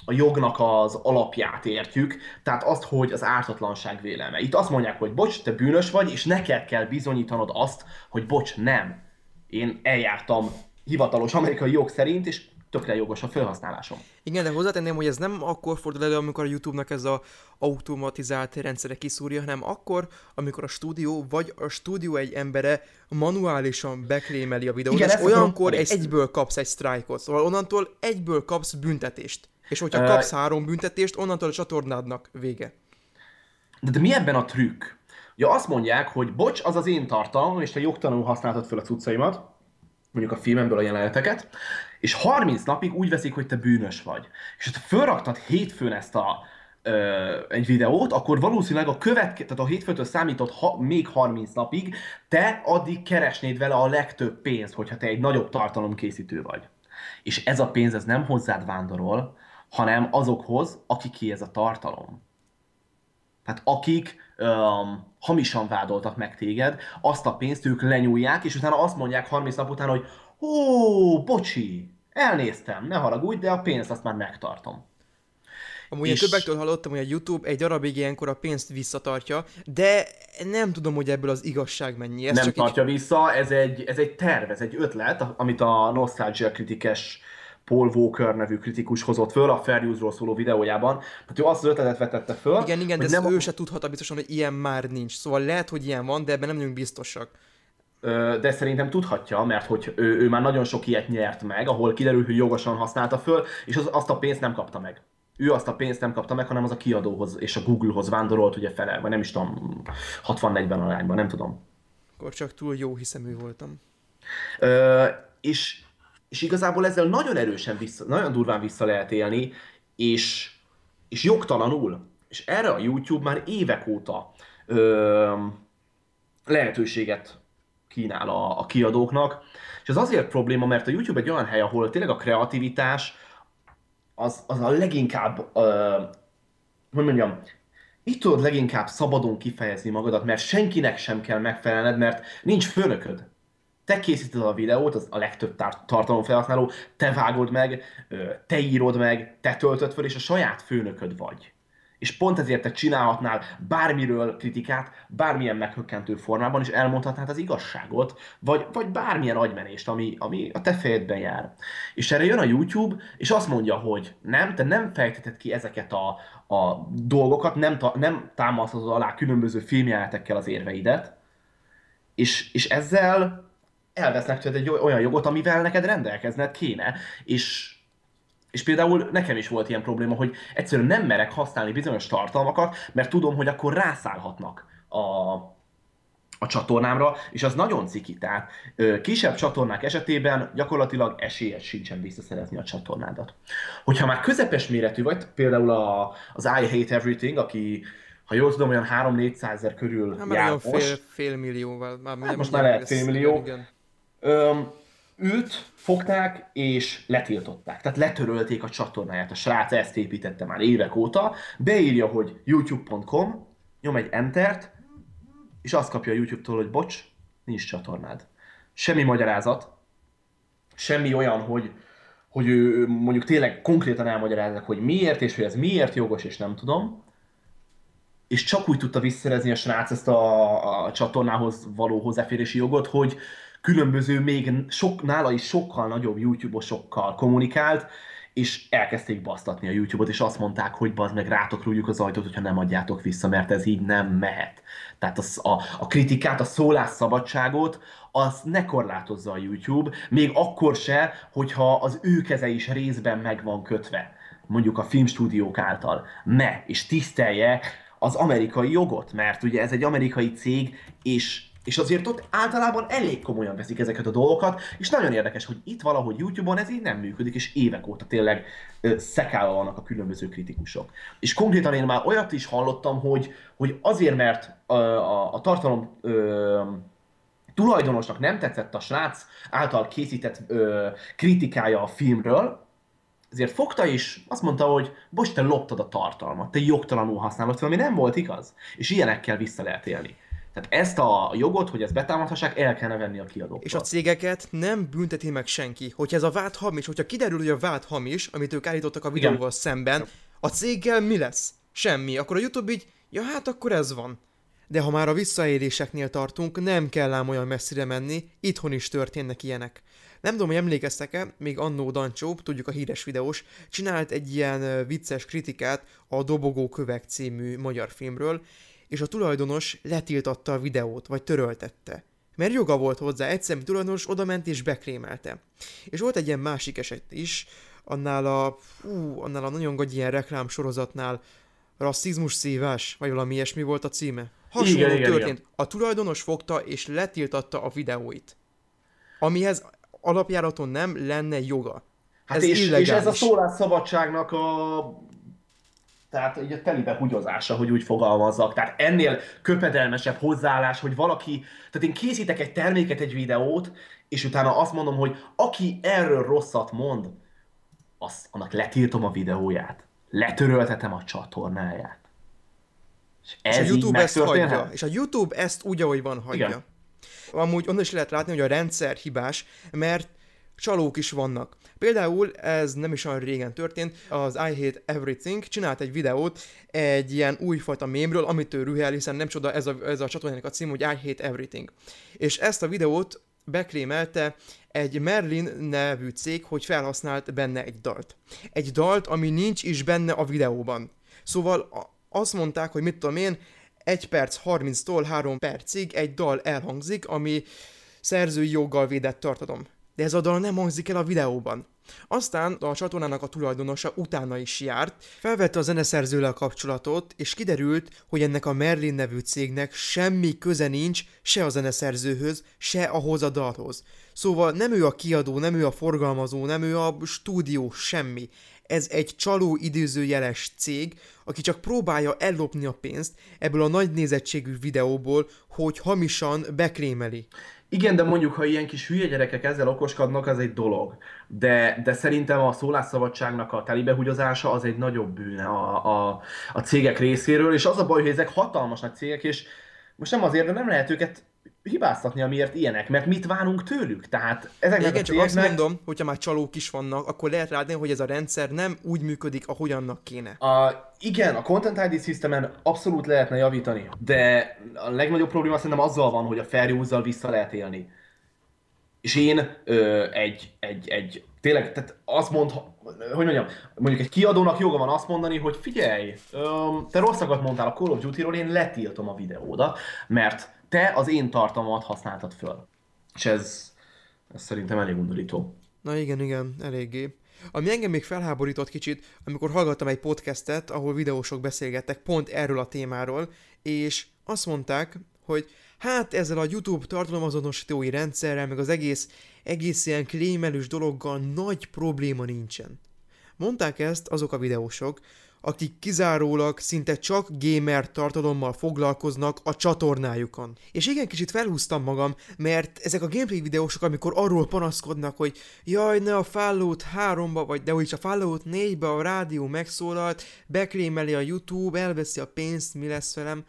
a jognak az alapját értjük, tehát azt, hogy az ártatlanság vélelme. Itt azt mondják, hogy bocs, te bűnös vagy, és neked kell bizonyítanod azt, hogy bocs, nem. Én eljártam hivatalos amerikai jog szerint, és tökre jogos a felhasználásom. Igen, de hozzátenném, hogy ez nem akkor fordul elő, amikor a YouTube-nak ez a automatizált rendszere kiszúrja, hanem akkor, amikor a stúdió vagy a stúdió egy embere manuálisan beklémeli a videót, Igen, és olyankor egy, egyből kapsz egy sztrájkot, szóval onnantól egyből kapsz büntetést. És hogyha kapsz három büntetést, onnantól a csatornádnak vége. De, de mi ebben a trükk? Ja, azt mondják, hogy bocs, az az én tartalmam, és te jogtalanul használtad fel a cuccaimat, mondjuk a filmemből a jeleneteket, és 30 napig úgy veszik, hogy te bűnös vagy. És ha fölraktad hétfőn ezt a, ö, egy videót, akkor valószínűleg a következő, tehát a hétfőtől számított ha, még 30 napig, te addig keresnéd vele a legtöbb pénzt, hogyha te egy nagyobb tartalomkészítő vagy. És ez a pénz ez nem hozzád vándorol, hanem azokhoz, akiké ez a tartalom. Tehát akik um, hamisan vádoltak meg téged, azt a pénzt ők lenyúlják, és utána azt mondják 30 nap után, hogy ó, bocsi, elnéztem, ne haragudj, de a pénzt azt már megtartom. Amúgy és... én többektől hallottam, hogy a YouTube egy darabig ilyenkor a pénzt visszatartja, de nem tudom, hogy ebből az igazság mennyi. Ez nem csak tartja így... vissza, ez egy, ez egy terv, ez egy ötlet, amit a Nostalgia kritikes Paul Walker nevű kritikus hozott föl a Fair Use-ról szóló videójában. Tehát ő azt az ötletet vetette föl. Igen, igen, de nem ő se tudhat biztosan, hogy ilyen már nincs. Szóval lehet, hogy ilyen van, de ebben nem vagyunk biztosak de szerintem tudhatja, mert hogy ő, ő már nagyon sok ilyet nyert meg, ahol kiderül, hogy jogosan használta föl, és az, azt a pénzt nem kapta meg. Ő azt a pénzt nem kapta meg, hanem az a kiadóhoz és a Googlehoz vándorolt ugye fele, vagy nem is tudom, 60-40 arányban, nem tudom. Akkor csak túl jó hiszemű voltam. Ö, és, és igazából ezzel nagyon erősen vissza, nagyon durván vissza lehet élni, és, és jogtalanul. És erre a YouTube már évek óta ö, lehetőséget kínál a, a kiadóknak, és ez azért probléma, mert a YouTube egy olyan hely, ahol tényleg a kreativitás az, az a leginkább, ö, hogy mondjam, itt tudod leginkább szabadon kifejezni magadat, mert senkinek sem kell megfelelned, mert nincs főnököd. Te készíted a videót, az a legtöbb tar- tartalomfelhasználó, te vágod meg, te írod meg, te töltöd föl, és a saját főnököd vagy. És pont ezért te csinálhatnál bármiről kritikát, bármilyen meghökkentő formában, és elmondhatnád az igazságot, vagy, vagy bármilyen agymenést, ami, ami a te fejedben jár. És erre jön a YouTube, és azt mondja, hogy nem, te nem fejteted ki ezeket a, a dolgokat, nem, ta, nem támasztod alá különböző filmjelenetekkel az érveidet, és, és ezzel elvesznek tőled egy olyan jogot, amivel neked rendelkezned kéne, és és például nekem is volt ilyen probléma, hogy egyszerűen nem merek használni bizonyos tartalmakat, mert tudom, hogy akkor rászállhatnak a, a csatornámra, és az nagyon ciki. Tehát kisebb csatornák esetében gyakorlatilag esélyed sincsen visszaszerezni a csatornádat. Hogyha már közepes méretű vagy, például a, az I Hate Everything, aki ha jól tudom, olyan 3-400 ezer körül hát jár most. Fél, fél millióval. Már hát most már lehet fél millió. Igen. Öm, őt fogták és letiltották. Tehát letörölték a csatornáját. A srác ezt építette már évek óta. Beírja, hogy youtube.com, nyom egy entert, és azt kapja a YouTube-tól, hogy bocs, nincs csatornád. Semmi magyarázat, semmi olyan, hogy, hogy ő mondjuk tényleg konkrétan elmagyaráznak, hogy miért, és hogy ez miért jogos, és nem tudom. És csak úgy tudta visszaszerezni a srác ezt a, a csatornához való hozzáférési jogot, hogy különböző, még sok, nála is sokkal nagyobb YouTube-osokkal kommunikált, és elkezdték basztatni a YouTube-ot, és azt mondták, hogy bazd meg rátok rúgjuk az ajtót, hogyha nem adjátok vissza, mert ez így nem mehet. Tehát az, a, a kritikát, a szólásszabadságot, az ne korlátozza a YouTube, még akkor se, hogyha az ő keze is részben meg van kötve, mondjuk a filmstúdiók által. Ne, és tisztelje az amerikai jogot, mert ugye ez egy amerikai cég, és és azért ott általában elég komolyan veszik ezeket a dolgokat, és nagyon érdekes, hogy itt valahogy YouTube-on ez így nem működik, és évek óta tényleg ö, szekálva vannak a különböző kritikusok. És konkrétan én már olyat is hallottam, hogy, hogy azért, mert a, a, a tartalom ö, tulajdonosnak nem tetszett a srác által készített ö, kritikája a filmről, ezért fogta is, azt mondta, hogy bocs, te loptad a tartalmat, te jogtalanul használod ami nem volt igaz. És ilyenekkel vissza lehet élni. Tehát ezt a jogot, hogy ezt betámadhassák, el kellene venni a kiadóktól. És a cégeket nem bünteti meg senki. Hogyha ez a vád hamis, hogyha kiderül, hogy a vád hamis, amit ők állítottak a videóval Igen. szemben, a céggel mi lesz? Semmi. Akkor a YouTube így, ja hát akkor ez van. De ha már a visszaéléseknél tartunk, nem kell ám olyan messzire menni, itthon is történnek ilyenek. Nem tudom, hogy emlékeztek-e, még annó Dancsó, tudjuk a híres videós, csinált egy ilyen vicces kritikát a Dobogó Kövek című magyar filmről, és a tulajdonos letiltatta a videót, vagy töröltette. Mert joga volt hozzá, egyszerűen tulajdonos odament és bekrémelte. És volt egy ilyen másik eset is, annál a, fú, annál a nagyon gagy ilyen reklám sorozatnál, rasszizmus szívás, vagy valami ilyesmi volt a címe. Hasonló igen, történt. Igen, igen. A tulajdonos fogta és letiltatta a videóit. Amihez alapjáraton nem lenne joga. Hát ez és, és ez a szólásszabadságnak a tehát így a telibe hugyozása, hogy úgy fogalmazzak. Tehát ennél köpedelmesebb hozzáállás, hogy valaki, tehát én készítek egy terméket, egy videót, és utána azt mondom, hogy aki erről rosszat mond, azt, annak letiltom a videóját. Letöröltetem a csatornáját. És, ez és a YouTube ezt hagyja. És a YouTube ezt úgy, ahogy van, hagyja. Igen. Amúgy onnan is lehet látni, hogy a rendszer hibás, mert csalók is vannak. Például ez nem is olyan régen történt, az I Hate Everything csinált egy videót egy ilyen újfajta mémről, amit ő rühel, hiszen nem csoda ez a, ez a csatornának a cím, hogy I Hate Everything. És ezt a videót bekrémelte egy Merlin nevű cég, hogy felhasznált benne egy dalt. Egy dalt, ami nincs is benne a videóban. Szóval azt mondták, hogy mit tudom én, 1 perc 30-tól 3 percig egy dal elhangzik, ami szerzői joggal védett tartalom de ez a dal nem hangzik el a videóban. Aztán a csatornának a tulajdonosa utána is járt, felvette a zeneszerzővel kapcsolatot, és kiderült, hogy ennek a Merlin nevű cégnek semmi köze nincs se a zeneszerzőhöz, se ahhoz a dalhoz. Szóval nem ő a kiadó, nem ő a forgalmazó, nem ő a stúdió, semmi. ez egy csaló időzőjeles cég, aki csak próbálja ellopni a pénzt ebből a nagy nézettségű videóból, hogy hamisan bekrémeli. Igen, de mondjuk, ha ilyen kis hülye gyerekek ezzel okoskodnak, az egy dolog. De, de szerintem a szólásszabadságnak a telibehugyozása az egy nagyobb bűne a, a, a cégek részéről, és az a baj, hogy ezek hatalmas nagy cégek, és most nem azért, de nem lehet őket hibáztatni, amiért ilyenek, mert mit várunk tőlük? Tehát ezeknek Igen, a csak azt cégeknek... mondom, hogyha már csalók is vannak, akkor lehet látni, hogy ez a rendszer nem úgy működik, ahogy annak kéne. A, igen, a Content ID systemen abszolút lehetne javítani, de a legnagyobb probléma szerintem azzal van, hogy a fair use vissza lehet élni. És én ö, egy, egy, egy, tényleg, tehát azt mond, hogy mondjam, mondjuk egy kiadónak joga van azt mondani, hogy figyelj, ö, te rosszakat mondtál a Call of Duty-ról, én letiltom a videódat, mert te az én tartalmamat használtad föl. És ez, ez szerintem elég undorító. Na igen, igen, eléggé. Ami engem még felháborított kicsit, amikor hallgattam egy podcastet, ahol videósok beszélgettek pont erről a témáról, és azt mondták, hogy hát ezzel a YouTube tartalomazonosítói rendszerrel, meg az egész, egész ilyen klémelős dologgal nagy probléma nincsen. Mondták ezt azok a videósok, akik kizárólag szinte csak gamer tartalommal foglalkoznak a csatornájukon. És igen, kicsit felhúztam magam, mert ezek a gameplay videósok, amikor arról panaszkodnak, hogy jaj, ne a Fallout 3-ba, vagy de úgyis a Fallout 4-be a rádió megszólalt, bekrémeli a YouTube, elveszi a pénzt, mi lesz velem.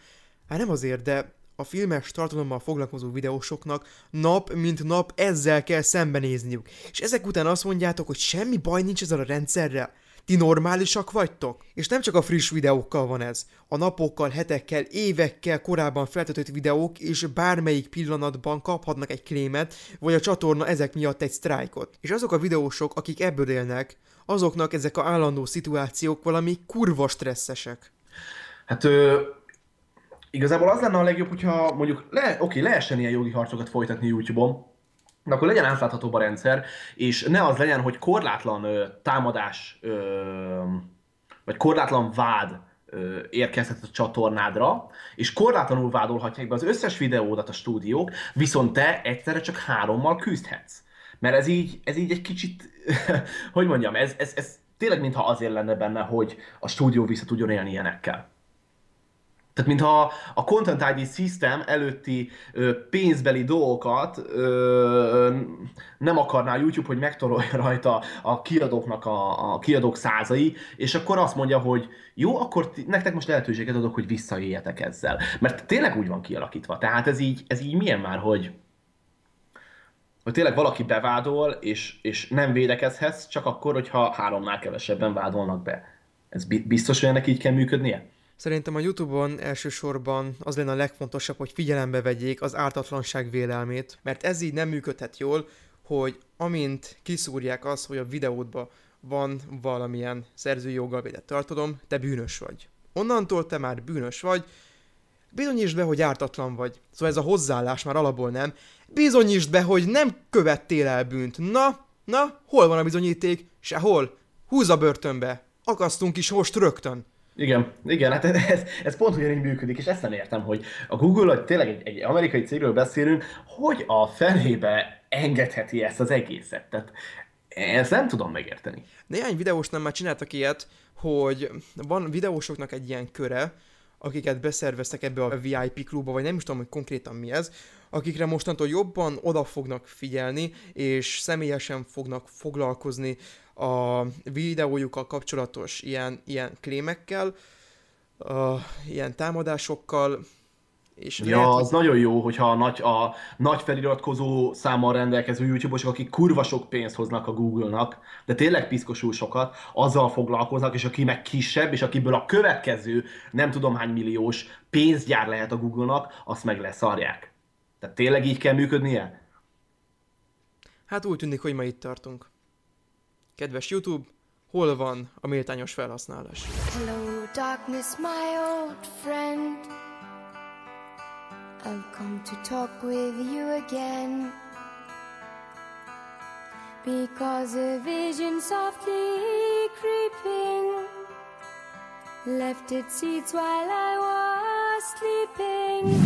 Hát nem azért, de a filmes tartalommal foglalkozó videósoknak nap mint nap ezzel kell szembenézniük. És ezek után azt mondjátok, hogy semmi baj nincs ezzel a rendszerrel. Ti normálisak vagytok? És nem csak a friss videókkal van ez. A napokkal, hetekkel, évekkel korábban feltöltött videók és bármelyik pillanatban kaphatnak egy krémet, vagy a csatorna ezek miatt egy sztrájkot. És azok a videósok, akik ebből élnek, azoknak ezek a állandó szituációk valami kurva stresszesek. Hát ö, igazából az lenne a legjobb, hogyha mondjuk le, oké, lehessen ilyen jogi harcokat folytatni YouTube-on, akkor legyen átláthatóbb a rendszer, és ne az legyen, hogy korlátlan ö, támadás, ö, vagy korlátlan vád ö, érkezhet a csatornádra, és korlátlanul vádolhatják be az összes videódat a stúdiók, viszont te egyszerre csak hárommal küzdhetsz. Mert ez így, ez így egy kicsit, hogy mondjam, ez, ez, ez tényleg mintha azért lenne benne, hogy a stúdió vissza tudjon élni ilyenekkel. Tehát mintha a Content ID System előtti pénzbeli dolgokat nem akarná YouTube, hogy megtorolja rajta a kiadóknak a, a kiadók százai, és akkor azt mondja, hogy jó, akkor ti, nektek most lehetőséget adok, hogy visszaéljetek ezzel. Mert tényleg úgy van kialakítva. Tehát ez így, ez így milyen már, hogy hogy tényleg valaki bevádol, és, és nem védekezhetsz, csak akkor, hogyha háromnál kevesebben vádolnak be. Ez biztos, hogy ennek így kell működnie? Szerintem a YouTube-on elsősorban az lenne a legfontosabb, hogy figyelembe vegyék az ártatlanság vélelmét, mert ez így nem működhet jól, hogy amint kiszúrják azt, hogy a videódban van valamilyen szerzői joggal védett tartalom, te bűnös vagy. Onnantól te már bűnös vagy, bizonyítsd be, hogy ártatlan vagy. Szóval ez a hozzáállás már alapból nem. Bizonyítsd be, hogy nem követtél el bűnt. Na, na, hol van a bizonyíték? Sehol. Húz a börtönbe. Akasztunk is most rögtön. Igen, igen, hát ez, ez pont ugyanígy működik, és ezt nem értem, hogy a Google, hogy tényleg egy, egy amerikai cégről beszélünk, hogy a felébe engedheti ezt az egészet. Tehát ezt nem tudom megérteni. Néhány videós nem már csináltak ilyet, hogy van videósoknak egy ilyen köre, akiket beszerveztek ebbe a VIP klubba, vagy nem is tudom, hogy konkrétan mi ez, akikre mostantól jobban oda fognak figyelni, és személyesen fognak foglalkozni a videójukkal kapcsolatos ilyen, ilyen klémekkel, uh, ilyen támadásokkal, és ja, lehet, az hogy... nagyon jó, hogyha a nagy, a nagy feliratkozó számmal rendelkező YouTube-osok, akik kurva sok pénzt hoznak a Google-nak, de tényleg piszkosul sokat, azzal foglalkoznak, és aki meg kisebb, és akiből a következő nem tudom hány milliós pénzgyár lehet a Google-nak, azt meg leszarják. Tehát tényleg így kell működnie? Hát úgy tűnik, hogy ma itt tartunk. Kedves YouTube, hol van a méltányos felhasználás? Hello darkness, my old friend. I've come to talk with you again. Because a vision softly creeping left its seeds while I was sleeping.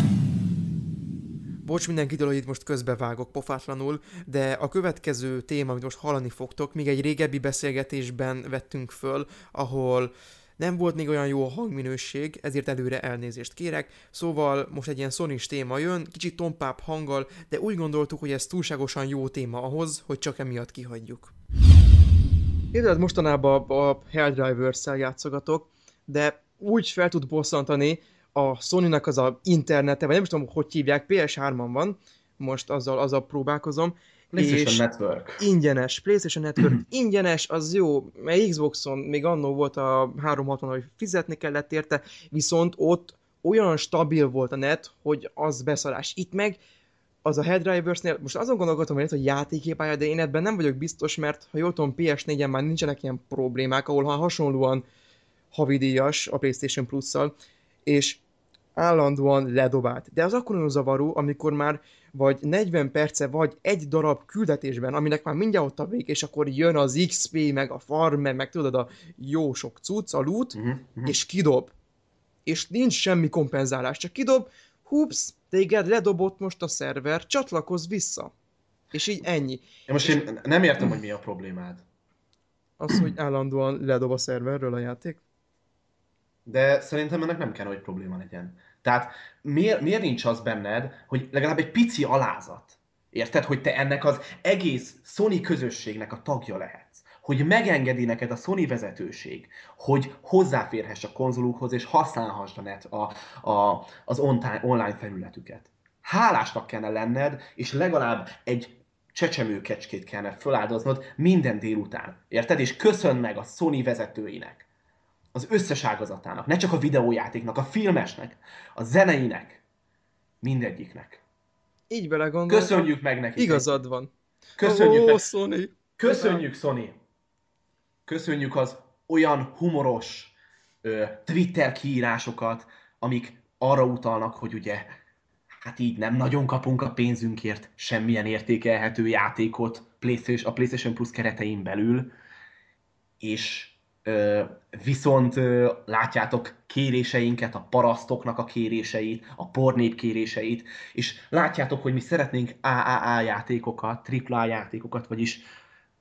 Bocs mindenkitől, hogy itt most közbevágok pofátlanul, de a következő téma, amit most hallani fogtok, még egy régebbi beszélgetésben vettünk föl, ahol nem volt még olyan jó a hangminőség, ezért előre elnézést kérek, szóval most egy ilyen sony téma jön, kicsit tompább hanggal, de úgy gondoltuk, hogy ez túlságosan jó téma ahhoz, hogy csak emiatt kihagyjuk. Érted, mostanában a Helldivers-szel játszogatok, de úgy fel tud bosszantani a Sony-nak az a internete, vagy nem is tudom, hogy hívják, PS3-on van, most azzal, azzal próbálkozom, PlayStation és Network. ingyenes, PlayStation Network ingyenes, az jó, mert Xboxon még annó volt a 360 hogy fizetni kellett érte, viszont ott olyan stabil volt a net, hogy az beszarás. Itt meg az a Headrivers-nél, most azon gondolkodtam, hogy hogy játéképája, de én ebben nem vagyok biztos, mert ha jól tudom, PS4-en már nincsenek ilyen problémák, ahol ha hasonlóan havidíjas a PlayStation Plus-szal, és állandóan ledobált. De az akkor nagyon zavaró, amikor már vagy 40 perce vagy egy darab küldetésben, aminek már mindjárt ott a vég, és akkor jön az XP, meg a farmer, meg tudod, a jó sok cucc, a loot, uh-huh. és kidob. És nincs semmi kompenzálás, csak kidob, hups, téged ledobott most a szerver, csatlakozz vissza. És így ennyi. Én most én nem értem, hogy mi a problémád. Az, hogy állandóan ledob a szerverről a játék. De szerintem ennek nem kell, hogy probléma legyen. Tehát miért, miért nincs az benned, hogy legalább egy pici alázat? Érted, hogy te ennek az egész Sony közösségnek a tagja lehetsz? Hogy megengedi neked a Sony vezetőség, hogy hozzáférhess a konzolukhoz és használhassd a net, a, a, az online, felületüket. Hálásnak kellene lenned, és legalább egy csecsemőkecskét kellene feláldoznod minden délután. Érted? És köszön meg a Sony vezetőinek az összes ágazatának, ne csak a videójátéknak, a filmesnek, a zeneinek, mindegyiknek. Így belegondoltam. Köszönjük meg nekik. Igazad van. Köszönjük, Ó, meg, Sony. köszönjük Sony. Köszönjük az olyan humoros ö, Twitter kiírásokat, amik arra utalnak, hogy ugye, hát így nem nagyon kapunk a pénzünkért semmilyen értékelhető játékot a PlayStation Plus keretein belül, és viszont látjátok kéréseinket, a parasztoknak a kéréseit, a pornép kéréseit, és látjátok, hogy mi szeretnénk AAA játékokat, AAA játékokat, vagyis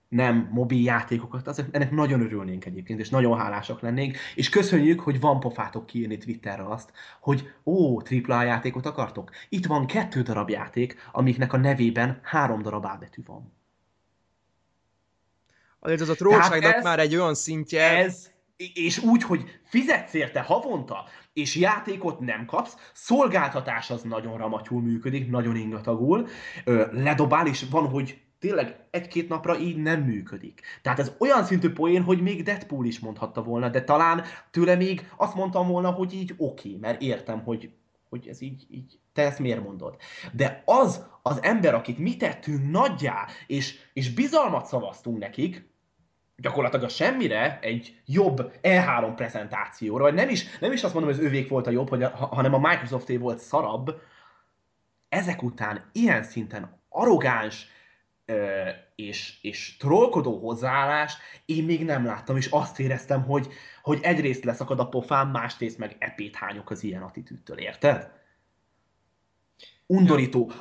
nem mobil játékokat, az, ennek nagyon örülnénk egyébként, és nagyon hálásak lennénk, és köszönjük, hogy van pofátok kiírni Twitterre azt, hogy ó, AAA játékot akartok? Itt van kettő darab játék, amiknek a nevében három darab A betű van. Azért az a trollságnak ez- már egy olyan szintje, Ez, és úgy, hogy fizetsz érte havonta, és játékot nem kapsz, szolgáltatás az nagyon ramatyul működik, nagyon ingatagul, ledobál, és van, hogy tényleg egy-két napra így nem működik. Tehát ez olyan szintű poén, hogy még Deadpool is mondhatta volna, de talán tőle még azt mondtam volna, hogy így oké, okay, mert értem, hogy, hogy ez így, így, te ezt miért mondod. De az az ember, akit mi tettünk nagyjá, és, és bizalmat szavaztunk nekik, gyakorlatilag a semmire egy jobb E3 prezentációra, vagy nem is, nem is azt mondom, hogy az övék volt a jobb, hogy a, ha- hanem a Microsofté volt szarabb, ezek után ilyen szinten arrogáns ö, és, és trollkodó hozzáállást én még nem láttam, és azt éreztem, hogy, hogy egyrészt leszakad a pofám, másrészt meg epét hányok az ilyen attitűdtől, érted? Undorító.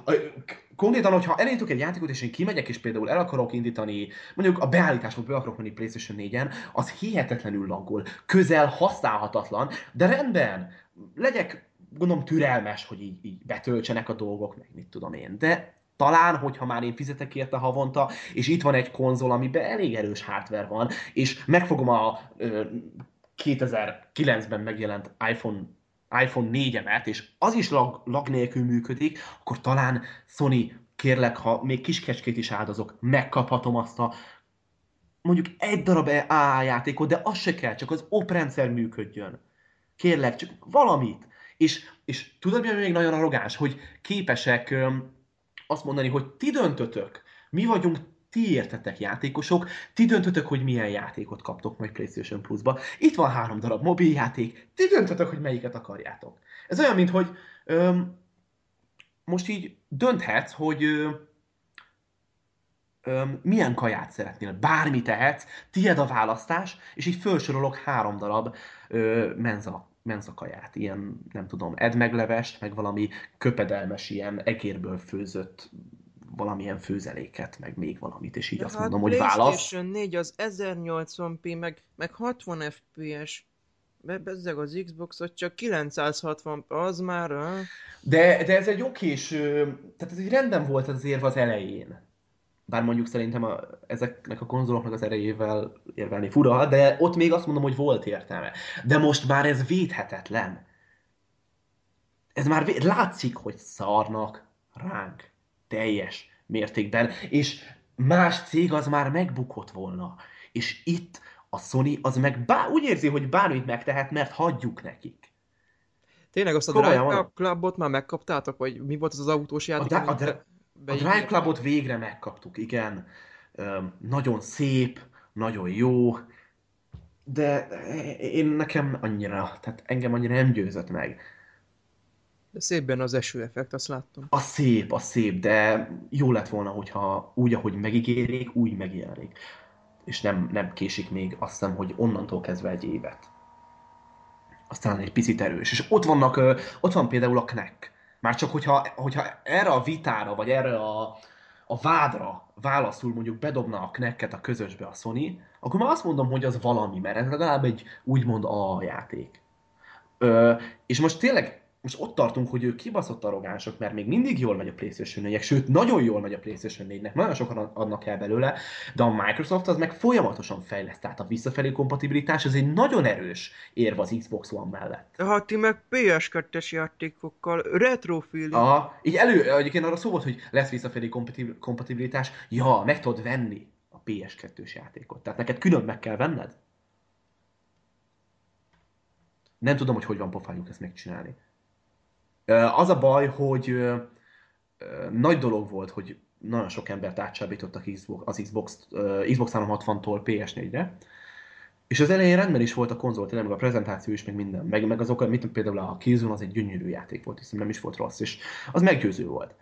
Konkrétan, hogyha elindítok egy játékot, és én kimegyek, és például el akarok indítani, mondjuk a beállításból be akarok menni PlayStation 4-en, az hihetetlenül laggol, közel használhatatlan, de rendben, legyek, gondolom, türelmes, hogy így, így betöltsenek a dolgok, meg mit tudom én, de talán, hogyha már én fizetek érte havonta, és itt van egy konzol, amiben elég erős hardware van, és megfogom a ö, 2009-ben megjelent iPhone iPhone 4-emet, és az is lag, lag nélkül működik, akkor talán Sony, kérlek, ha még kiskecskét is áldozok, megkaphatom azt a mondjuk egy darab AA játékot, de az se kell, csak az oprendszer működjön. Kérlek, csak valamit. És, és tudod, mi még nagyon arrogáns, hogy képesek öm, azt mondani, hogy ti döntötök, mi vagyunk ti értetek játékosok, ti döntötök, hogy milyen játékot kaptok majd PlayStation Plus-ba. Itt van három darab mobiljáték, ti döntötök, hogy melyiket akarjátok. Ez olyan, mint hogy öm, most így dönthetsz, hogy öm, milyen kaját szeretnél, bármi tehetsz, tied a választás, és így felsorolok három darab ö, menza menzakaját, ilyen, nem tudom, edmeglevest, meg valami köpedelmes, ilyen egérből főzött valamilyen főzeléket, meg még valamit, és így De azt hát mondom, hogy válasz. PlayStation 4 az 1080p, meg, meg 60 FPS. Be- Bezzeg az Xbox, hogy csak 960, az már... De, de ez egy okés, tehát ez egy rendben volt az érv az elején. Bár mondjuk szerintem a, ezeknek a konzoloknak az erejével érvelni fura, de ott még azt mondom, hogy volt értelme. De most már ez védhetetlen. Ez már vé- látszik, hogy szarnak ránk teljes mértékben, és más cég az már megbukott volna. És itt a Sony az meg bár, úgy érzi, hogy bármit megtehet, mert hagyjuk nekik. Tényleg azt a Komolyan Drive Clubot már megkaptátok? Vagy mi volt az az autós A, játék? A, Dri- be- a Drive Clubot végre megkaptuk, igen. Öm, nagyon szép, nagyon jó, de én nekem annyira, tehát engem annyira nem győzött meg. De szép benne az esőeffekt, azt láttam. A szép, a szép, de jó lett volna, hogyha úgy, ahogy megígérik, úgy megjelenik. És nem, nem késik még, azt hiszem, hogy onnantól kezdve egy évet. Aztán egy picit erős. És ott vannak, ott van például a Knack. Már csak hogyha, hogyha erre a vitára, vagy erre a, a vádra válaszul mondjuk bedobna a Knacket a közösbe a Sony, akkor már azt mondom, hogy az valami, mert ez legalább egy úgymond A játék. Ö, és most tényleg, most ott tartunk, hogy ők kibaszott arrogánsok, mert még mindig jól megy a PlayStation 4 sőt, nagyon jól megy a PlayStation 4-nek, nagyon sokan adnak el belőle, de a Microsoft az meg folyamatosan fejleszt, tehát a visszafelé kompatibilitás, ez egy nagyon erős érv az Xbox One mellett. Hát ti meg PS2-es játékokkal, retro feeling. Aha, így elő, egyébként arra szó volt, hogy lesz visszafelé kompatib- kompatibilitás, ja, meg tudod venni a PS2-s játékot, tehát neked külön meg kell venned. Nem tudom, hogy hogy van pofájuk ezt megcsinálni. Az a baj, hogy nagy dolog volt, hogy nagyon sok embert átsábítottak az Xbox, Xbox 360-tól PS4-re, és az elején rendben is volt a konzol, tényleg meg a prezentáció is, meg minden. Meg, meg azok, mint például a Killzone, az egy gyönyörű játék volt, hiszen nem is volt rossz, és az meggyőző volt.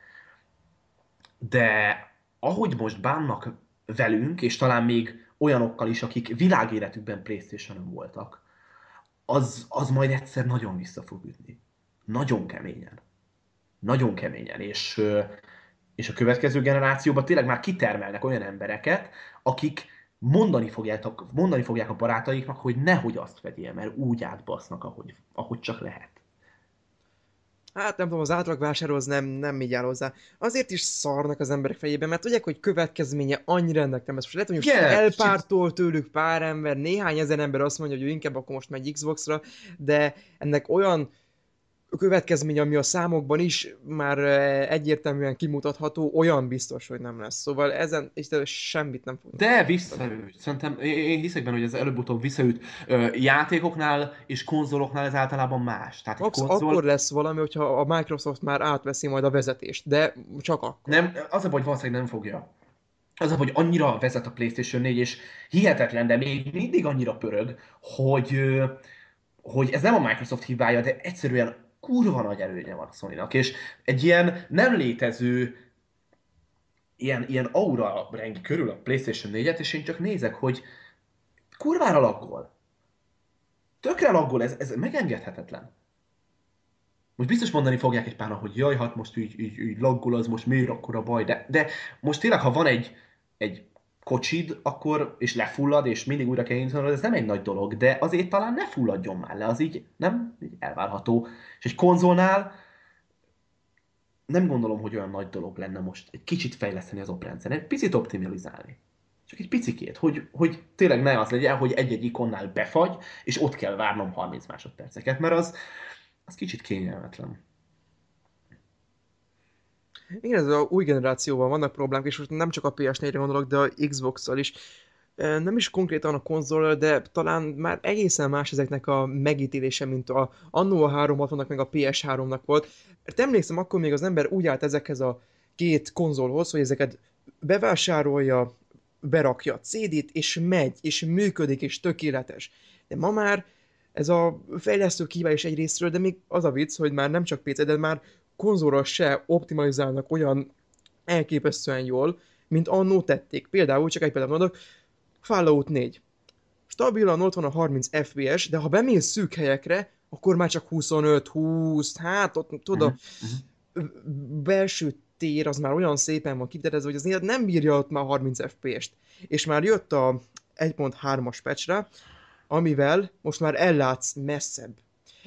De ahogy most bánnak velünk, és talán még olyanokkal is, akik világéletükben Playstation-on voltak, az, az majd egyszer nagyon vissza fog ütni. Nagyon keményen. Nagyon keményen. És, és a következő generációban tényleg már kitermelnek olyan embereket, akik mondani fogják, mondani fogják a barátaiknak, hogy nehogy azt vegyél, mert úgy átbasznak, ahogy, ahogy csak lehet. Hát nem tudom, az átlagvásárló az nem, nem így áll hozzá. Azért is szarnak az emberek fejében, mert tudják, hogy következménye annyira ennek nem. Ez most lehet, hogy most Igen, elpártol tőlük pár ember, néhány ezer ember azt mondja, hogy ő inkább akkor most megy Xbox-ra, de ennek olyan következménye, ami a számokban is már egyértelműen kimutatható, olyan biztos, hogy nem lesz. Szóval ezen és semmit nem fog. De visszaüt. Szerintem én hiszek benne, hogy ez előbb-utóbb visszaüt. Játékoknál és konzoloknál ez általában más. Tehát Ak- konzol... Akkor lesz valami, hogyha a Microsoft már átveszi majd a vezetést, de csak akkor. Nem, az a baj, hogy valószínűleg nem fogja. Az hogy annyira vezet a PlayStation 4, és hihetetlen, de még mindig annyira pörög, hogy, hogy ez nem a Microsoft hibája, de egyszerűen kurva nagy előnye van a sony és egy ilyen nem létező ilyen, ilyen aura rengi körül a PlayStation 4-et, és én csak nézek, hogy kurvára laggol. Tökre laggol, ez, ez megengedhetetlen. Most biztos mondani fogják egy páran, hogy jaj, hát most így, így, így laggol, az most miért akkor a baj, de, de most tényleg, ha van egy, egy kocsid, akkor, és lefullad, és mindig újra kell indítanod, ez nem egy nagy dolog, de azért talán ne fulladjon már le, az így nem így elvárható. És egy konzolnál nem gondolom, hogy olyan nagy dolog lenne most egy kicsit fejleszteni az oprendszeren, egy picit optimalizálni. Csak egy picikét, hogy, hogy tényleg ne az legyen, hogy egy-egy ikonnál befagy, és ott kell várnom 30 másodperceket, mert az, az kicsit kényelmetlen. Igen, ez a új generációval vannak problémák, és most nem csak a PS4-re gondolok, de a Xbox-szal is. Nem is konkrétan a konzol, de talán már egészen más ezeknek a megítélése, mint a annó a 360-nak meg a PS3-nak volt. Mert emlékszem, akkor még az ember úgy állt ezekhez a két konzolhoz, hogy ezeket bevásárolja, berakja a CD-t, és megy, és működik, és tökéletes. De ma már ez a fejlesztő kíván is egy részről, de még az a vicc, hogy már nem csak PC, de már konzolra se optimalizálnak olyan elképesztően jól, mint annó tették. Például, csak egy példát mondok, Fallout 4. Stabilan ott van a 30 FPS, de ha bemész szűk helyekre, akkor már csak 25-20, hát ott tudod, a belső tér az már olyan szépen van kiterezve, hogy az nézet nem bírja ott már 30 FPS-t. És már jött a 1.3-as patchre, amivel most már ellátsz messzebb.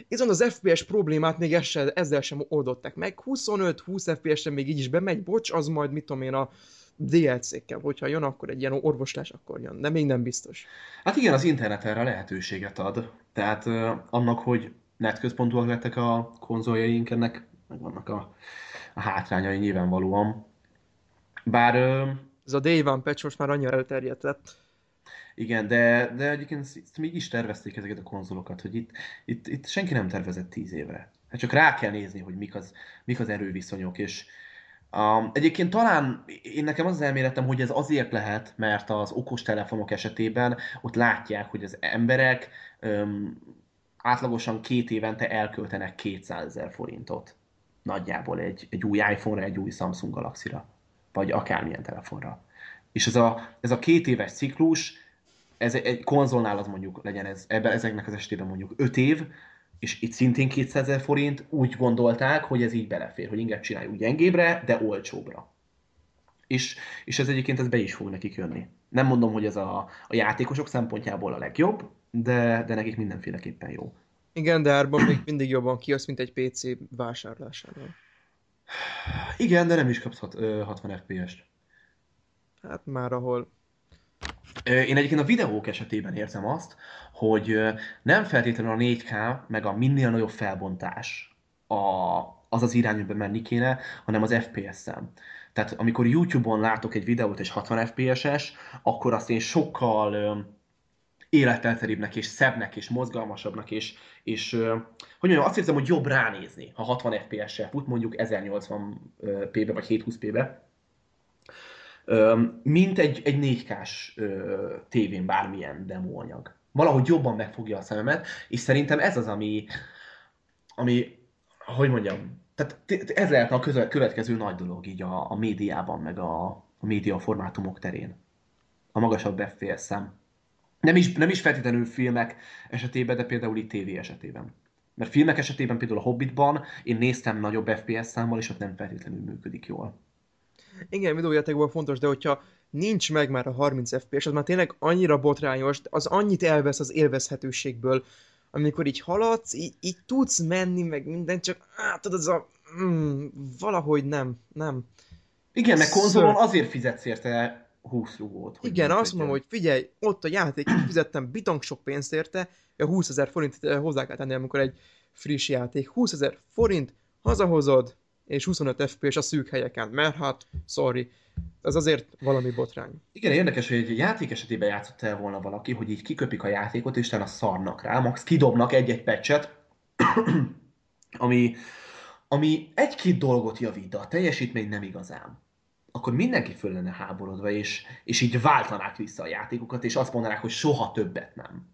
Viszont az FPS problémát még ezzel, ezzel sem oldották meg. 25-20 FPS-re még így is bemegy, bocs, az majd mit tudom én a DLC-kkel, hogyha jön, akkor egy ilyen orvoslás, akkor jön, de még nem biztos. Hát igen, az internet erre lehetőséget ad. Tehát uh, annak, hogy netközpontúak lettek a konzoljaink, ennek meg vannak a, a hátrányai nyilvánvalóan. Bár uh, Ez a Day One patch most már annyira elterjedt lett. Igen, de, de egyébként még is tervezték ezeket a konzolokat, hogy itt, itt, itt senki nem tervezett tíz évre. Hát csak rá kell nézni, hogy mik az, mik az erőviszonyok, és Um, egyébként talán én nekem az elméletem, hogy ez azért lehet, mert az okostelefonok esetében ott látják, hogy az emberek um, átlagosan két évente elköltenek 200 ezer forintot. Nagyjából egy, egy új iPhone-ra, egy új Samsung Galaxy-ra. Vagy akármilyen telefonra. És ez a, ez a két éves ciklus, ez egy konzolnál az mondjuk legyen ez, ebben, ezeknek az esetében mondjuk 5 év, és itt szintén 200 ezer forint, úgy gondolták, hogy ez így belefér, hogy inkább csináljuk gyengébbre, de olcsóbbre. És, és ez egyébként ez be is fog nekik jönni. Nem mondom, hogy ez a, a játékosok szempontjából a legjobb, de, de nekik mindenféleképpen jó. Igen, de árban még mindig jobban kijössz, mint egy PC vásárlásánál. Igen, de nem is kapsz hat, ö, 60 FPS-t. Hát már ahol Én egyébként a videók esetében érzem azt, hogy nem feltétlenül a 4K, meg a minél nagyobb felbontás a, az az irány, amiben menni kéne, hanem az FPS-szem. Tehát amikor YouTube-on látok egy videót és 60 FPS-es, akkor azt én sokkal ö, életelteribbnek és szebbnek és mozgalmasabbnak és, és hogy mondjam, azt érzem, hogy jobb ránézni, ha 60 FPS-sel fut, mondjuk 1080p-be vagy 720p-be, Ö, mint egy, egy 4K-s ö, tévén bármilyen demóanyag. Valahogy jobban megfogja a szememet, és szerintem ez az, ami, ami hogy mondjam, tehát ez lehetne a közel, következő nagy dolog így a, a médiában, meg a, a média formátumok terén. A magasabb FPS szám. Nem is, nem is feltétlenül filmek esetében, de például itt tévé esetében. Mert filmek esetében például a Hobbitban én néztem nagyobb FPS számmal, és ott nem feltétlenül működik jól. Igen, videójátékban fontos, de hogyha nincs meg már a 30 FPS, az már tényleg annyira botrányos, az annyit elvesz az élvezhetőségből, amikor így haladsz, így, így tudsz menni, meg minden, csak á, tudod, az a... Mm, valahogy nem, nem. Igen, meg konzolon azért fizetsz érte 20 rugót. Igen, azt mondom, hogy figyelj, ott a játék, fizettem bitang sok pénzt érte, a 20 ezer forint eh, hozzá kell tenni, amikor egy friss játék. 20 ezer forint, hazahozod, és 25 FPS a szűk helyeken, mert hát, sorry, ez azért valami botrány. Igen, érdekes, hogy egy játék esetében játszott el volna valaki, hogy így kiköpik a játékot, és utána szarnak rá, max kidobnak egy-egy patchet, ami, ami egy-két dolgot javít, de a teljesítmény nem igazán. Akkor mindenki föl lenne háborodva, és, és így váltanák vissza a játékokat, és azt mondanák, hogy soha többet nem.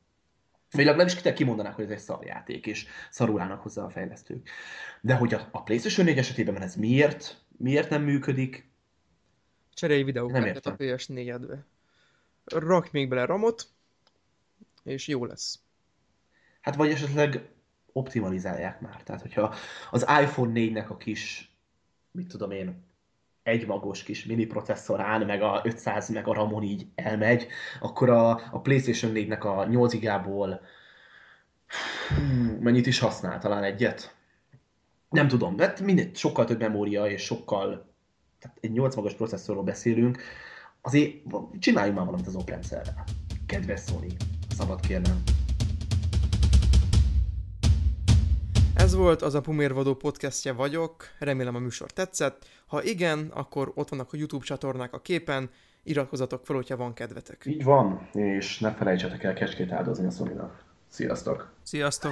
Vagy legalábbis kitek kimondanák, hogy ez egy szarjáték, és szarul állnak hozzá a fejlesztők. De hogy a, a PlayStation 4 esetében ez miért, miért nem működik, Cserélj videókártyát a értem. PS4-edbe. Rak még bele ramot, és jó lesz. Hát vagy esetleg optimalizálják már. Tehát, hogyha az iPhone 4-nek a kis, mit tudom én, egymagos kis mini processzorán, meg a 500 meg a ramon így elmegy, akkor a, a PlayStation 4-nek a 8 gigából mennyit is használ? Talán egyet? Nem tudom, mert mindegy, sokkal több memória és sokkal, tehát egy 8 magas processzorról beszélünk, azért csináljunk már valamit az OpenCell-rel. Kedves Sony, szabad kérnem. Ez volt az a Pumérvadó podcastje vagyok, remélem a műsor tetszett. Ha igen, akkor ott vannak a YouTube csatornák a képen, iratkozatok fel, hogyha van kedvetek. Így van, és ne felejtsetek el kecskét áldozni a sony Sziasztok! Sziasztok!